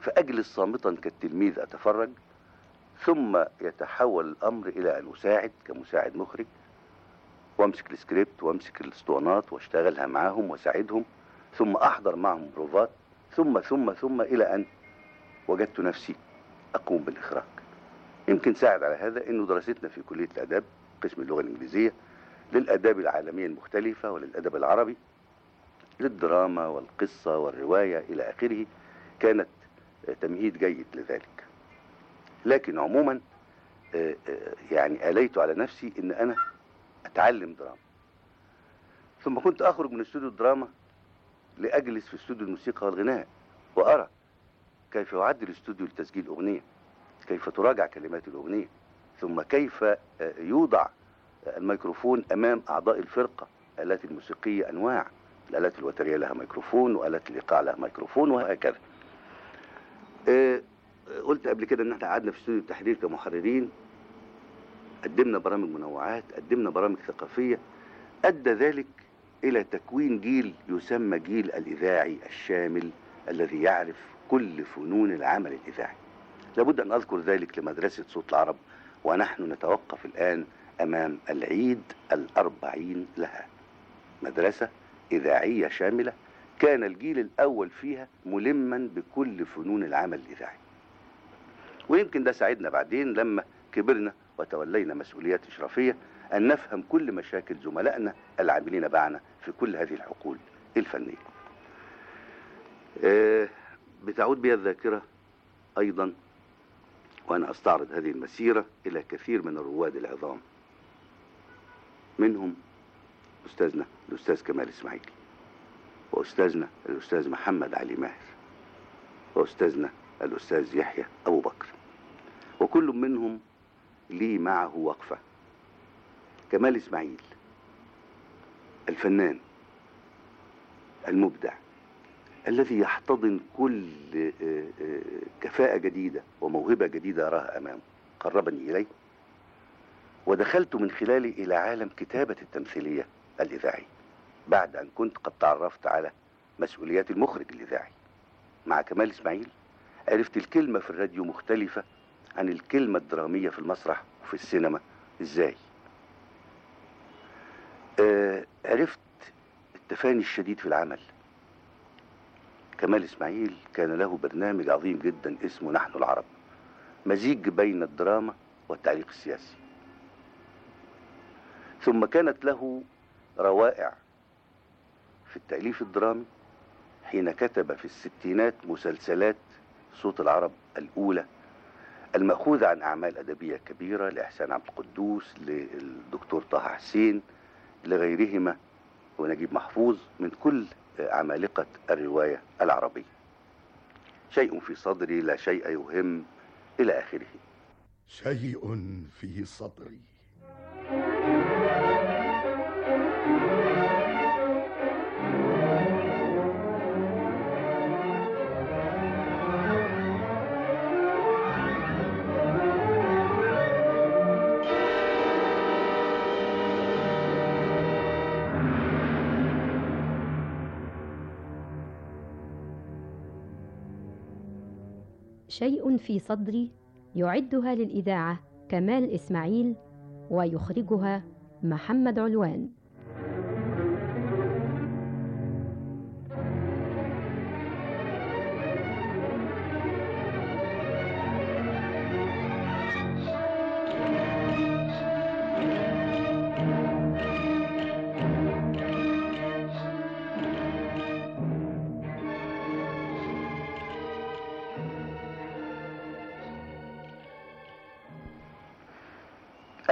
فأجلس صامتا كالتلميذ أتفرج ثم يتحول الأمر إلى أن أساعد كمساعد مخرج. وامسك السكريبت وامسك الاسطوانات واشتغلها معاهم واساعدهم ثم أحضر معهم بروفات ثم ثم ثم إلى أن وجدت نفسي أقوم بالإخراج. يمكن ساعد على هذا إنه دراستنا في كلية الأداب قسم اللغة الإنجليزية للأداب العالمية المختلفة وللأدب العربي للدراما والقصة والرواية إلى آخره كانت تمهيد جيد لذلك. لكن عموما يعني آليت على نفسي إن أنا أتعلم دراما. ثم كنت أخرج من استوديو الدراما لأجلس في استوديو الموسيقى والغناء وأرى كيف يعد الاستوديو لتسجيل أغنية كيف تراجع كلمات الأغنية ثم كيف يوضع الميكروفون أمام أعضاء الفرقة الالات الموسيقية أنواع الآلات الوترية لها ميكروفون وآلات الايقاع لها ميكروفون وهكذا. قلت قبل كده إن إحنا قعدنا في استوديو التحرير كمحررين قدمنا برامج منوعات قدمنا برامج ثقافية أدى ذلك إلى تكوين جيل يسمى جيل الإذاعي الشامل الذي يعرف كل فنون العمل الإذاعي. لابد أن أذكر ذلك لمدرسة صوت العرب ونحن نتوقف الآن أمام العيد الأربعين لها. مدرسة إذاعية شاملة كان الجيل الأول فيها ملما بكل فنون العمل الإذاعي. ويمكن ده ساعدنا بعدين لما كبرنا وتولينا مسؤوليات إشرافية أن نفهم كل مشاكل زملائنا العاملين معنا في كل هذه الحقول الفنية. آه بتعود بي الذاكرة أيضا وأنا أستعرض هذه المسيرة إلى كثير من الرواد العظام. منهم أستاذنا الأستاذ كمال إسماعيل وأستاذنا الأستاذ محمد علي ماهر وأستاذنا الأستاذ يحيى أبو بكر وكل منهم لي معه وقفة؟ كمال إسماعيل الفنان المبدع الذي يحتضن كل كفاءة جديدة وموهبة جديدة أراها أمامه. قربني إليه. ودخلت من خلاله إلى عالم كتابة التمثيلية الإذاعي بعد أن كنت قد تعرفت على مسؤوليات المخرج الإذاعي. مع كمال إسماعيل عرفت الكلمة في الراديو مختلفة عن الكلمة الدرامية في المسرح وفي السينما. إزاي؟ آه عرفت التفاني الشديد في العمل. كمال إسماعيل كان له برنامج عظيم جدا اسمه نحن العرب. مزيج بين الدراما والتعليق السياسي. ثم كانت له روائع في التأليف الدرامي حين كتب في الستينات مسلسلات صوت العرب الأولى المأخوذة عن أعمال أدبية كبيرة لإحسان عبد القدوس للدكتور طه حسين لغيرهما ونجيب محفوظ من كل عمالقة الرواية العربية. شيء في صدري لا شيء يهم إلى آخره. شيء في صدري. في صدري يعدها للإذاعة كمال إسماعيل ويخرجها محمد علوان.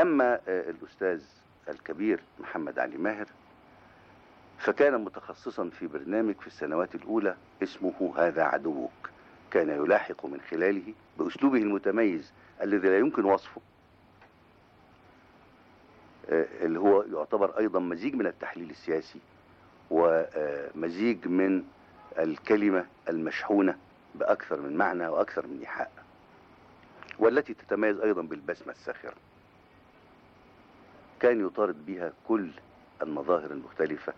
أما آه، الأستاذ الكبير محمد علي ماهر فكان متخصصا في برنامج في السنوات الأولى اسمه هذا عدوك. كان يلاحق من خلاله بأسلوبه المتميز الذي لا يمكن وصفه. آه، اللي هو يعتبر أيضا مزيج من التحليل السياسي ومزيج من الكلمة المشحونة بأكثر من معنى وأكثر من إيحاء والتي تتميز أيضا بالبسمة الساخرة. كان يطارد بها كل المظاهر المختلفة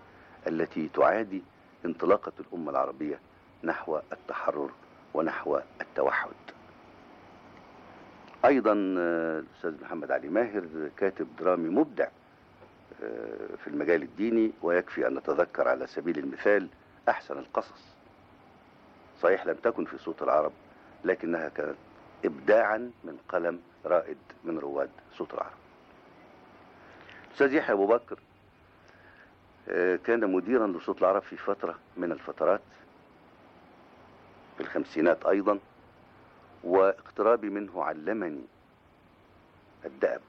التي تعادي انطلاقة الأمة العربية نحو التحرر ونحو التوحد. أيضا الأستاذ محمد علي ماهر كاتب درامي مبدع آه، في المجال الديني ويكفي أن نتذكر على سبيل المثال أحسن القصص. صحيح لم تكن في صوت العرب لكنها كانت إبداعا من قلم رائد من رواد صوت العرب. أستاذ يحيى أبو بكر آه، كان مديرا لصوت العرب في فترة من الفترات في الخمسينات أيضا واقترابي منه علمني الدأب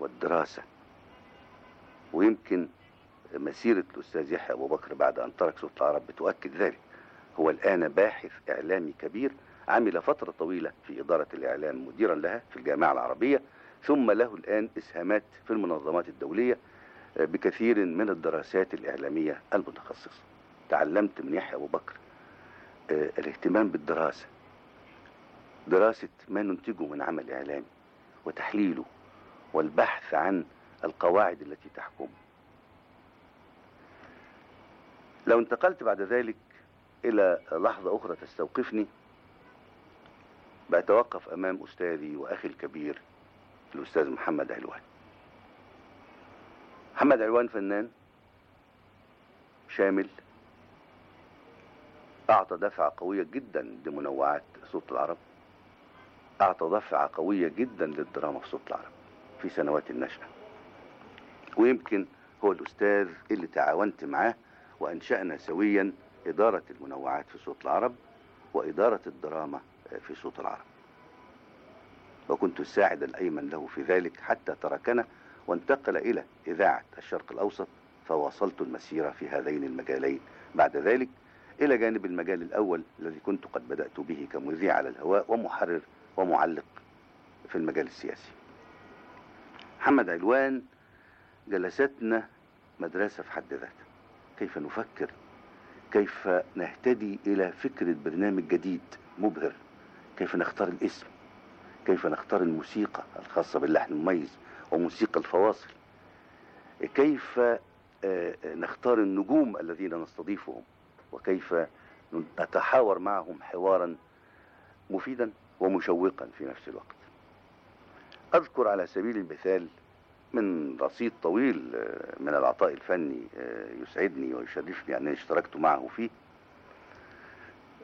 والدراسة. ويمكن مسيرة الأستاذ يحيى أبو بكر بعد أن ترك صوت العرب بتؤكد ذلك. هو الآن باحث إعلامي كبير عمل فترة طويلة في إدارة الإعلام مديرا لها في الجامعة العربية. ثم له الآن إسهامات في المنظمات الدولية آه، بكثير من الدراسات الإعلامية المتخصصة. تعلمت من يحيى أبو بكر آه، الاهتمام بالدراسة. دراسة ما ننتجه من عمل إعلامي وتحليله والبحث عن القواعد التي تحكمه. لو انتقلت بعد ذلك إلى لحظة أخرى تستوقفني بأتوقف أمام أستاذي وأخي الكبير الأستاذ محمد علوان. محمد علوان فنان شامل أعطى دفعة قوية جدا لمنوعات صوت العرب أعطى دفعة قوية جدا للدراما في صوت العرب في سنوات النشأة. ويمكن هو الأستاذ اللي تعاونت معاه وأنشأنا سويا إدارة المنوعات في صوت العرب وإدارة الدراما في صوت العرب. وكنت الساعد الأيمن له في ذلك حتى تركنا وانتقل إلى إذاعة الشرق الأوسط فواصلت المسيرة في هذين المجالين. بعد ذلك إلى جانب المجال الأول الذي كنت قد بدأت به كمذيع على الهواء ومحرر ومعلق في المجال السياسي. محمد علوان جلستنا مدرسة في حد ذاتها. كيف نفكر؟ كيف نهتدي إلى فكرة برنامج جديد مبهر؟ كيف نختار الاسم؟ كيف نختار الموسيقى الخاصة باللحن المميز وموسيقى الفواصل؟ كيف آه، نختار النجوم الذين نستضيفهم؟ وكيف نتحاور معهم حوارا مفيدا ومشوقا في نفس الوقت؟ أذكر على سبيل المثال من رصيد طويل آه، من العطاء الفني آه، يسعدني ويشرفني أنني اشتركت معه فيه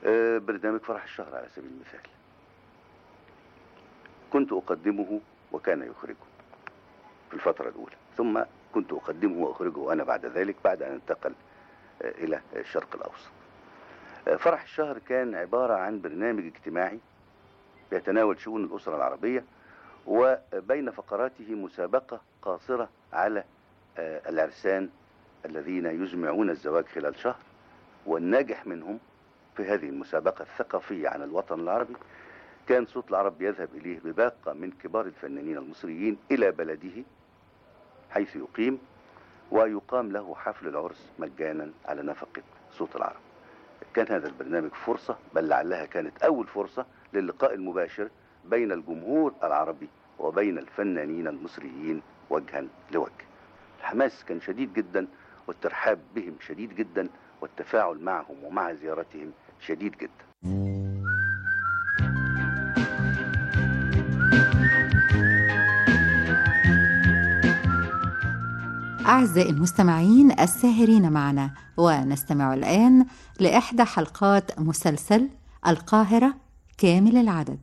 آه، برنامج فرح الشهر على سبيل المثال. كنت أقدمه وكان يخرجه في الفترة الأولى. ثم كنت أقدمه وأخرجه أنا بعد ذلك بعد أن انتقل آه، إلى الشرق الأوسط. آه، فرح الشهر كان عبارة عن برنامج اجتماعي يتناول شؤون الأسرة العربية وبين فقراته مسابقة قاصرة على آه، العرسان الذين يزمعون الزواج خلال شهر والناجح منهم في هذه المسابقة الثقافية عن الوطن العربي كان صوت العرب يذهب إليه بباقة من كبار الفنانين المصريين إلى بلده حيث يقيم ويقام له حفل العرس مجانا على نفقة صوت العرب. كان هذا البرنامج فرصة بل لعلها كانت أول فرصة للقاء المباشر بين الجمهور العربي وبين الفنانين المصريين وجها لوجه. الحماس كان شديد جدا والترحاب بهم شديد جدا والتفاعل معهم ومع زيارتهم شديد جدا. أعزائي المستمعين الساهرين معنا ونستمع الآن لإحدى حلقات مسلسل القاهرة كامل العدد.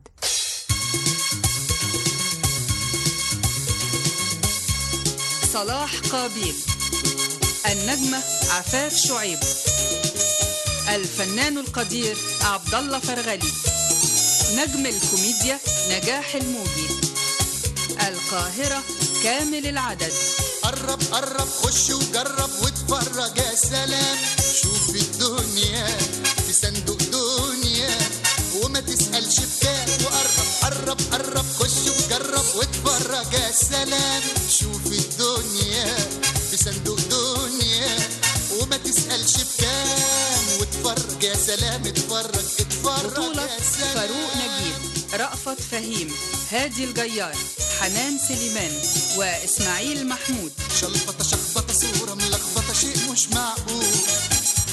صلاح قابيل النجمة عفاف شعيب الفنان القدير عبد الله فرغلي نجم الكوميديا نجاح الموجي القاهرة كامل العدد. قرب قرب خش وجرب واتفرج يا سلام. شوف الدنيا في صندوق دنيا وما تسألش بكام وقرب قرب قرب خش وجرب واتفرج يا سلام. شوف الدنيا في صندوق دنيا وما تسألش بكام واتفرج يا سلام اتفرج اتفرج يا سلام. فاروق نجيب. رأفت فهيم هادي الجيار حنان سليمان وإسماعيل محمود. شلبطة شخبطة صورة ملخبطة شيء مش معقول.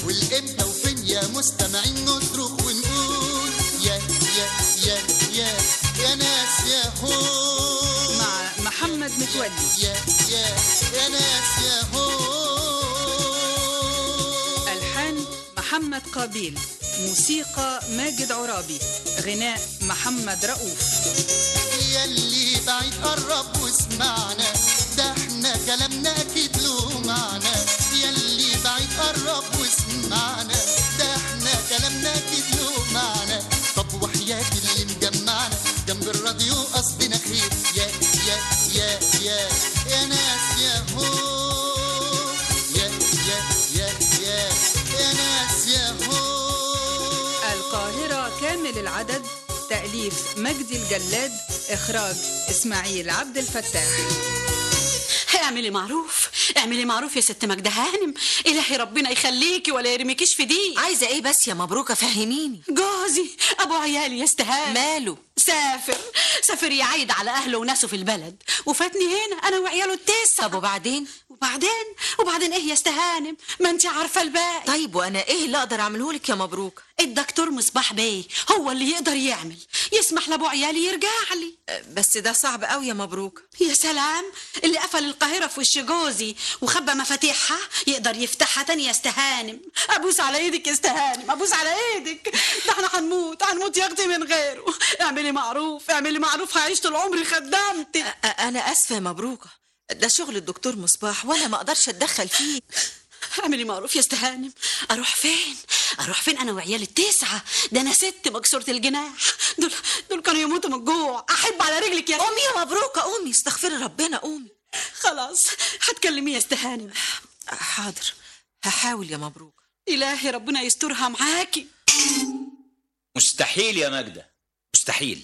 والامتى وفين يا مستمعين نصرخ ونقول. يا يا يا يا يا ناس يا هو مع محمد متولي. يا يا يا ناس يا هو ألحان محمد قابيل. موسيقى ماجد عرابي غناء محمد رؤوف. ياللي بعيد قرب واسمعنا ده إحنا كلامنا أكيد له معنى. ياللي بعيد قرب واسمعنا ده إحنا كلامنا أكيد له معنى. طب وحياة اللي مجمعنا جنب الراديو قصدنا خير. يا يا يا يا. كامل العدد تأليف مجدي الجلاد إخراج إسماعيل عبد الفتاح. اعملي معروف اعملي معروف يا ست مجدة هانم. إلهي ربنا يخليكي ولا يرميكيش في دي. عايزة إيه بس يا مبروكة فهميني. جوزي أبو عيالي يا استهان ماله؟ سافر. سافر يعيد على أهله وناسه في البلد. وفاتني هنا أنا وعياله التسعه طب وبعدين؟ وبعدين؟ وبعدين إيه يا استهانم؟ ما انت عارفة الباقي. طيب وأنا إيه اللي أقدر أعمله لك يا مبروك؟ الدكتور مصباح بيه هو اللي يقدر يعمل. يسمح لأبو عيالي يرجع لي. بس ده صعب قوي يا مبروك. يا سلام اللي قفل القاهرة في وش جوزي وخبى مفاتيحها يقدر يفتحها تاني يا استهانم. أبوس على إيدك يا استهانم أبوس على إيدك. ده إحنا هنموت هنموت يا أختي من غيره. اعملي معروف اعملي معروف هعيش طول عمري خدامتك أنا آسفة يا مبروكة. ده شغل الدكتور مصباح وأنا ما أقدرش أتدخل فيه. اعملي معروف يا استهانم أروح فين؟ أروح فين أنا وعيالي التسعة؟ ده أنا ست مكسورة الجناح. دول دول كانوا يموتوا من الجوع. أحب على رجلك يا قومي يا مبروكة قومي. استغفري ربنا قومي. خلاص هتكلمي يا استهانم حاضر. هحاول يا مبروك إلهي ربنا يسترها معاكي. مستحيل يا ماجدة. مستحيل.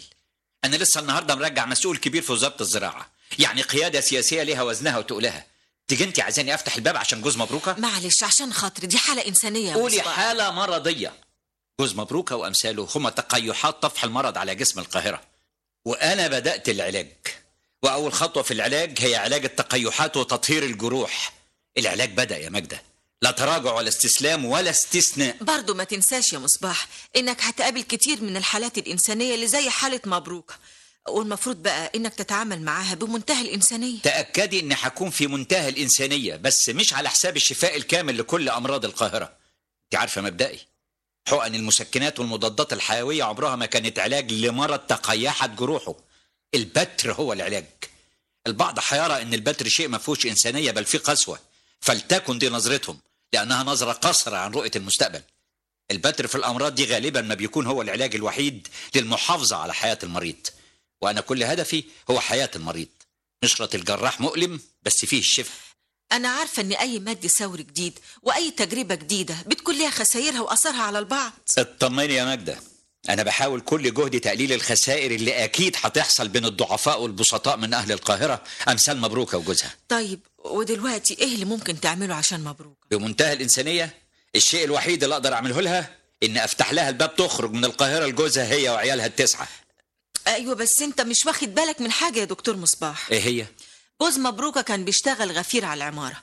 أنا لسه النهاردة مرجع مسؤول كبير في وزارة الزراعة. يعني قيادة سياسية ليها وزنها وتقولها. تيجي أنت عايزاني أفتح الباب عشان جوز مبروكة؟ معلش عشان خاطري. دي حالة إنسانية قولي مصباح. حالة مرضية. جوز مبروكة وأمثاله هما تقيحات طفح المرض على جسم القاهرة. وأنا بدأت العلاج. وأول خطوة في العلاج هي علاج التقيحات وتطهير الجروح. العلاج بدأ يا ماجدة. لا تراجع ولا استسلام ولا استثناء. برضو ما تنساش يا مصباح إنك هتقابل كتير من الحالات الإنسانية اللي زي حالة مبروك. والمفروض بقى إنك تتعامل معاها بمنتهى الإنسانية. تأكدي إن هكون في منتهى الإنسانية بس مش على حساب الشفاء الكامل لكل أمراض القاهرة. أنت عارفة مبدئي حقن المسكنات والمضادات الحيوية عمرها ما كانت علاج لمرض تقيحت جروحه. البتر هو العلاج. البعض حيرى أن البتر شيء ما فيهوش إنسانية بل فيه قسوة. فلتكن دي نظرتهم. لأنها نظرة قصرة عن رؤية المستقبل. البتر في الأمراض دي غالبا ما بيكون هو العلاج الوحيد للمحافظة على حياة المريض. وأنا كل هدفي هو حياة المريض. نشرة الجراح مؤلم بس فيه الشفاء أنا عارفة إن أي مد ثوري جديد وأي تجربة جديدة بتكون ليها خسائرها وأثرها على البعض. اطمني يا ماجدة. أنا بحاول كل جهدي تقليل الخسائر اللي أكيد هتحصل بين الضعفاء والبسطاء من أهل القاهرة. أمثال مبروكة وجوزها. طيب ودلوقتي إيه اللي ممكن تعمله عشان مبروك بمنتهى الإنسانية الشيء الوحيد اللي أقدر أعمله لها إن أفتح لها الباب تخرج من القاهرة لجوزها هي وعيالها التسعة. أيوه بس أنت مش واخد بالك من حاجة يا دكتور مصباح؟ إيه هي؟ جوز مبروكة كان بيشتغل غفير على العمارة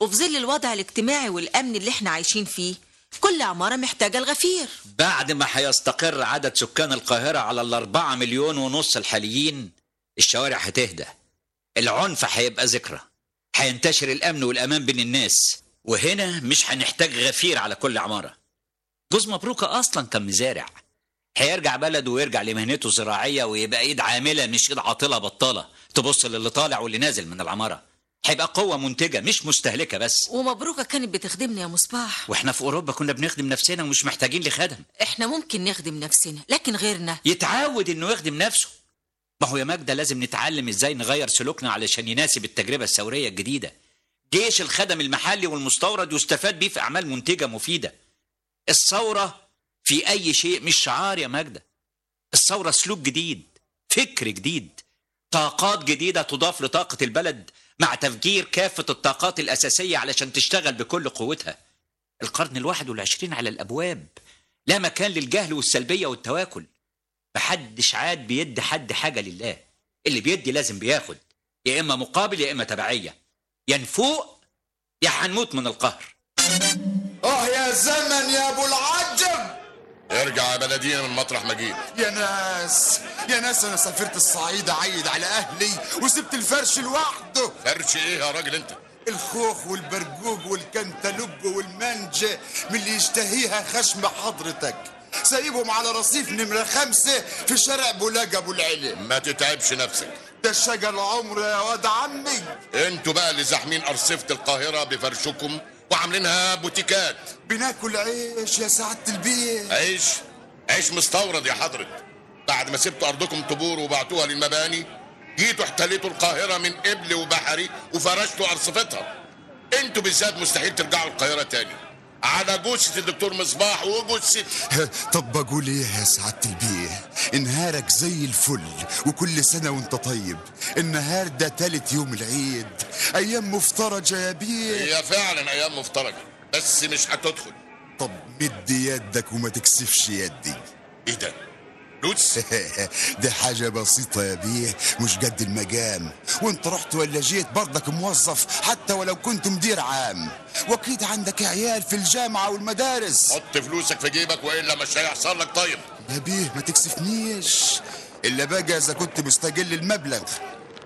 وفي ظل الوضع الاجتماعي والأمن اللي إحنا عايشين فيه كل عمارة محتاجة الغفير. بعد ما هيستقر عدد سكان القاهرة على الأربعة مليون ونص الحاليين الشوارع هتهدى. العنف هيبقى ذكرى. هينتشر الأمن والأمان بين الناس. وهنا مش هنحتاج غفير على كل عمارة. جوز مبروكة أصلا كان مزارع. هيرجع بلده ويرجع لمهنته الزراعية ويبقى إيد عاملة مش إيد عاطلة بطالة. تبص للي طالع واللي نازل من العمارة. هيبقى قوة منتجة مش مستهلكة بس. ومبروكة كانت بتخدمني يا مصباح. وإحنا في أوروبا كنا بنخدم نفسنا ومش محتاجين لخدم. إحنا ممكن نخدم نفسنا لكن غيرنا. يتعود إنه يخدم نفسه. ما هو يا ماجدة لازم نتعلم إزاي نغير سلوكنا علشان يناسب التجربة الثورية الجديدة. جيش الخدم المحلي والمستورد يستفاد بيه في أعمال منتجة مفيدة. الثورة في أي شيء مش شعار يا ماجدة. الثورة سلوك جديد فكر جديد طاقات جديدة تضاف لطاقة البلد. مع تفجير كافة الطاقات الأساسية علشان تشتغل بكل قوتها. القرن الواحد والعشرين على الأبواب. لا مكان للجهل والسلبية والتواكل. محدش عاد بيدي حد حاجة لله. اللي بيدي لازم بياخد. يا إما مقابل يا إما تبعية. يا نفوق يا هنموت من القهر. آه يا زمن يا أبو العجب ارجع يا بلدينا من مطرح ما جيت يا ناس يا ناس أنا سافرت الصعيد اعيد على أهلي وسبت الفرش لوحده. فرش إيه يا راجل أنت؟ الخوخ والبرجوج والكنتالوب والمانج من اللي يشتهيها خشم حضرتك. سايبهم على رصيف نمرة خمسة في شارع بولاج أبو العلم ما تتعبش نفسك. ده شجر عمر يا واد عمي. أنتوا بقى اللي زاحمين أرصفة القاهرة بفرشكم وعاملينها بوتيكات. بناكل عيش يا سعادة البيت. عيش؟ عيش مستورد يا حضرة. بعد ما سبتوا أرضكم تبور وبعتوها للمباني جيتوا احتليتوا القاهرة من قبل وبحري وفرشتوا أرصفتها. أنتوا بالذات مستحيل ترجعوا القاهرة تاني. على جثة الدكتور مصباح وجثة. [laughs] طب بقول إيه يا سعادة البيه؟ نهارك زي الفل وكل سنة وأنت طيب. النهار ده تالت يوم العيد. أيام مفترجة يا بيه. هي فعلا أيام مفترجة بس مش هتدخل. طب مد يدك وما تكسفش يدي. إيه ده؟ فلوس [laughs] دي حاجة بسيطة يا بيه مش قد المقام. وانت رحت ولا جيت برضك موظف حتى ولو كنت مدير عام. وأكيد عندك عيال في الجامعة والمدارس. حط فلوسك في جيبك وإلا مش هيحصل لك طيب. يا بيه ما تكسفنيش. إلا بقى إذا كنت مستقل المبلغ.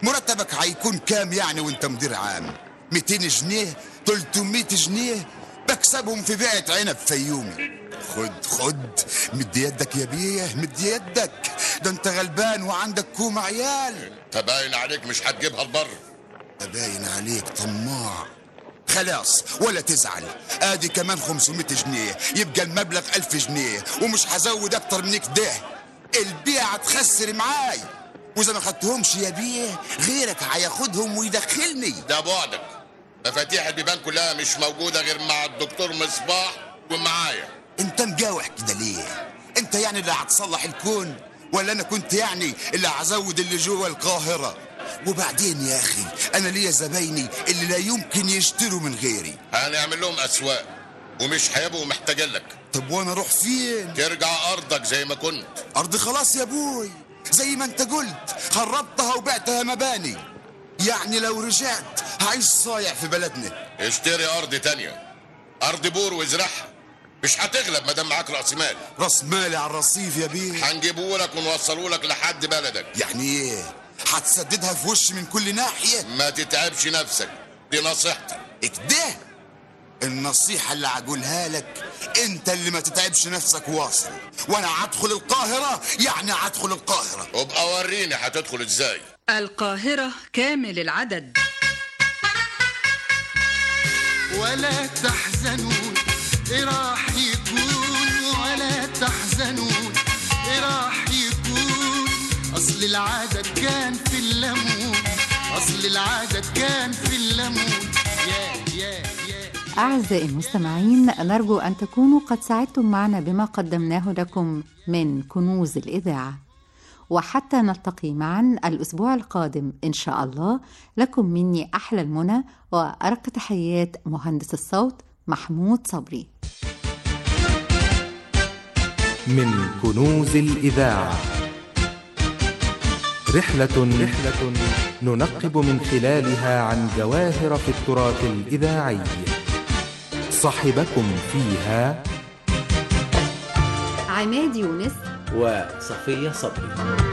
مرتبك هيكون كام يعني وأنت مدير عام؟ 200 جنيه؟ 300 جنيه؟ بكسبهم في بيعة عنب فيومي خد خد مد يدك يا بيه مد يدك. ده انت غلبان وعندك كوم عيال. تباين عليك مش هتجيبها البر. تباين عليك طماع. خلاص ولا تزعل. آدي كمان 500 جنيه. يبقى المبلغ 1000 جنيه. ومش هزود أكتر من كده البيع هتخسر معاي. وإذا ما خدتهمش يا بيه غيرك هياخدهم ويدخلني. ده بعدك. مفاتيح البيبان كلها مش موجودة غير مع الدكتور مصباح ومعايا. انت مجاوح كده ليه؟ انت يعني اللي هتصلح الكون ولا أنا كنت يعني اللي هزود اللي جوه القاهرة؟ وبعدين يا أخي أنا ليا زبايني اللي لا يمكن يشتروا من غيري. هنعمل لهم أسواق ومش هيبقوا محتاجين لك. طب وأنا أروح فين؟ ترجع أرضك زي ما كنت. أرض خلاص يا أبوي زي ما أنت قلت خربتها وبعتها مباني. يعني لو رجعت هعيش صايع في بلدنا. اشتري أرض تانية. أرض بور وإزرعها. مش هتغلب ما دام معاك رأس مال. رأس مالي على الرصيف يا بيه. هنجيبه لك ونوصله لك لحد بلدك. يعني إيه؟ هتسددها في وشي من كل ناحية. ما تتعبش نفسك. دي نصيحتي. اكده النصيحة اللي هقولها لك أنت اللي ما تتعبش نفسك واصل. وأنا هدخل القاهرة يعني هدخل القاهرة. وابقى وريني هتدخل إزاي. القاهرة كامل العدد. ولا تحزنون إيه راح يكون؟ ولا تحزنون إيه راح يكون؟ أصل العدد كان في الليمون أصل العدد كان في الليمون. يا يا يا أعزائي المستمعين نرجو أن تكونوا قد سعدتم معنا بما قدمناه لكم من كنوز الإذاعة. وحتى نلتقي معا الأسبوع القادم إن شاء الله. لكم مني أحلى المنى وأرق تحيات مهندس الصوت محمود صبري. من كنوز الإذاعة. رحلة رحلة ننقب من خلالها عن جواهر في التراث الإذاعي. صاحبكم فيها. عماد يونس وصفية صبري.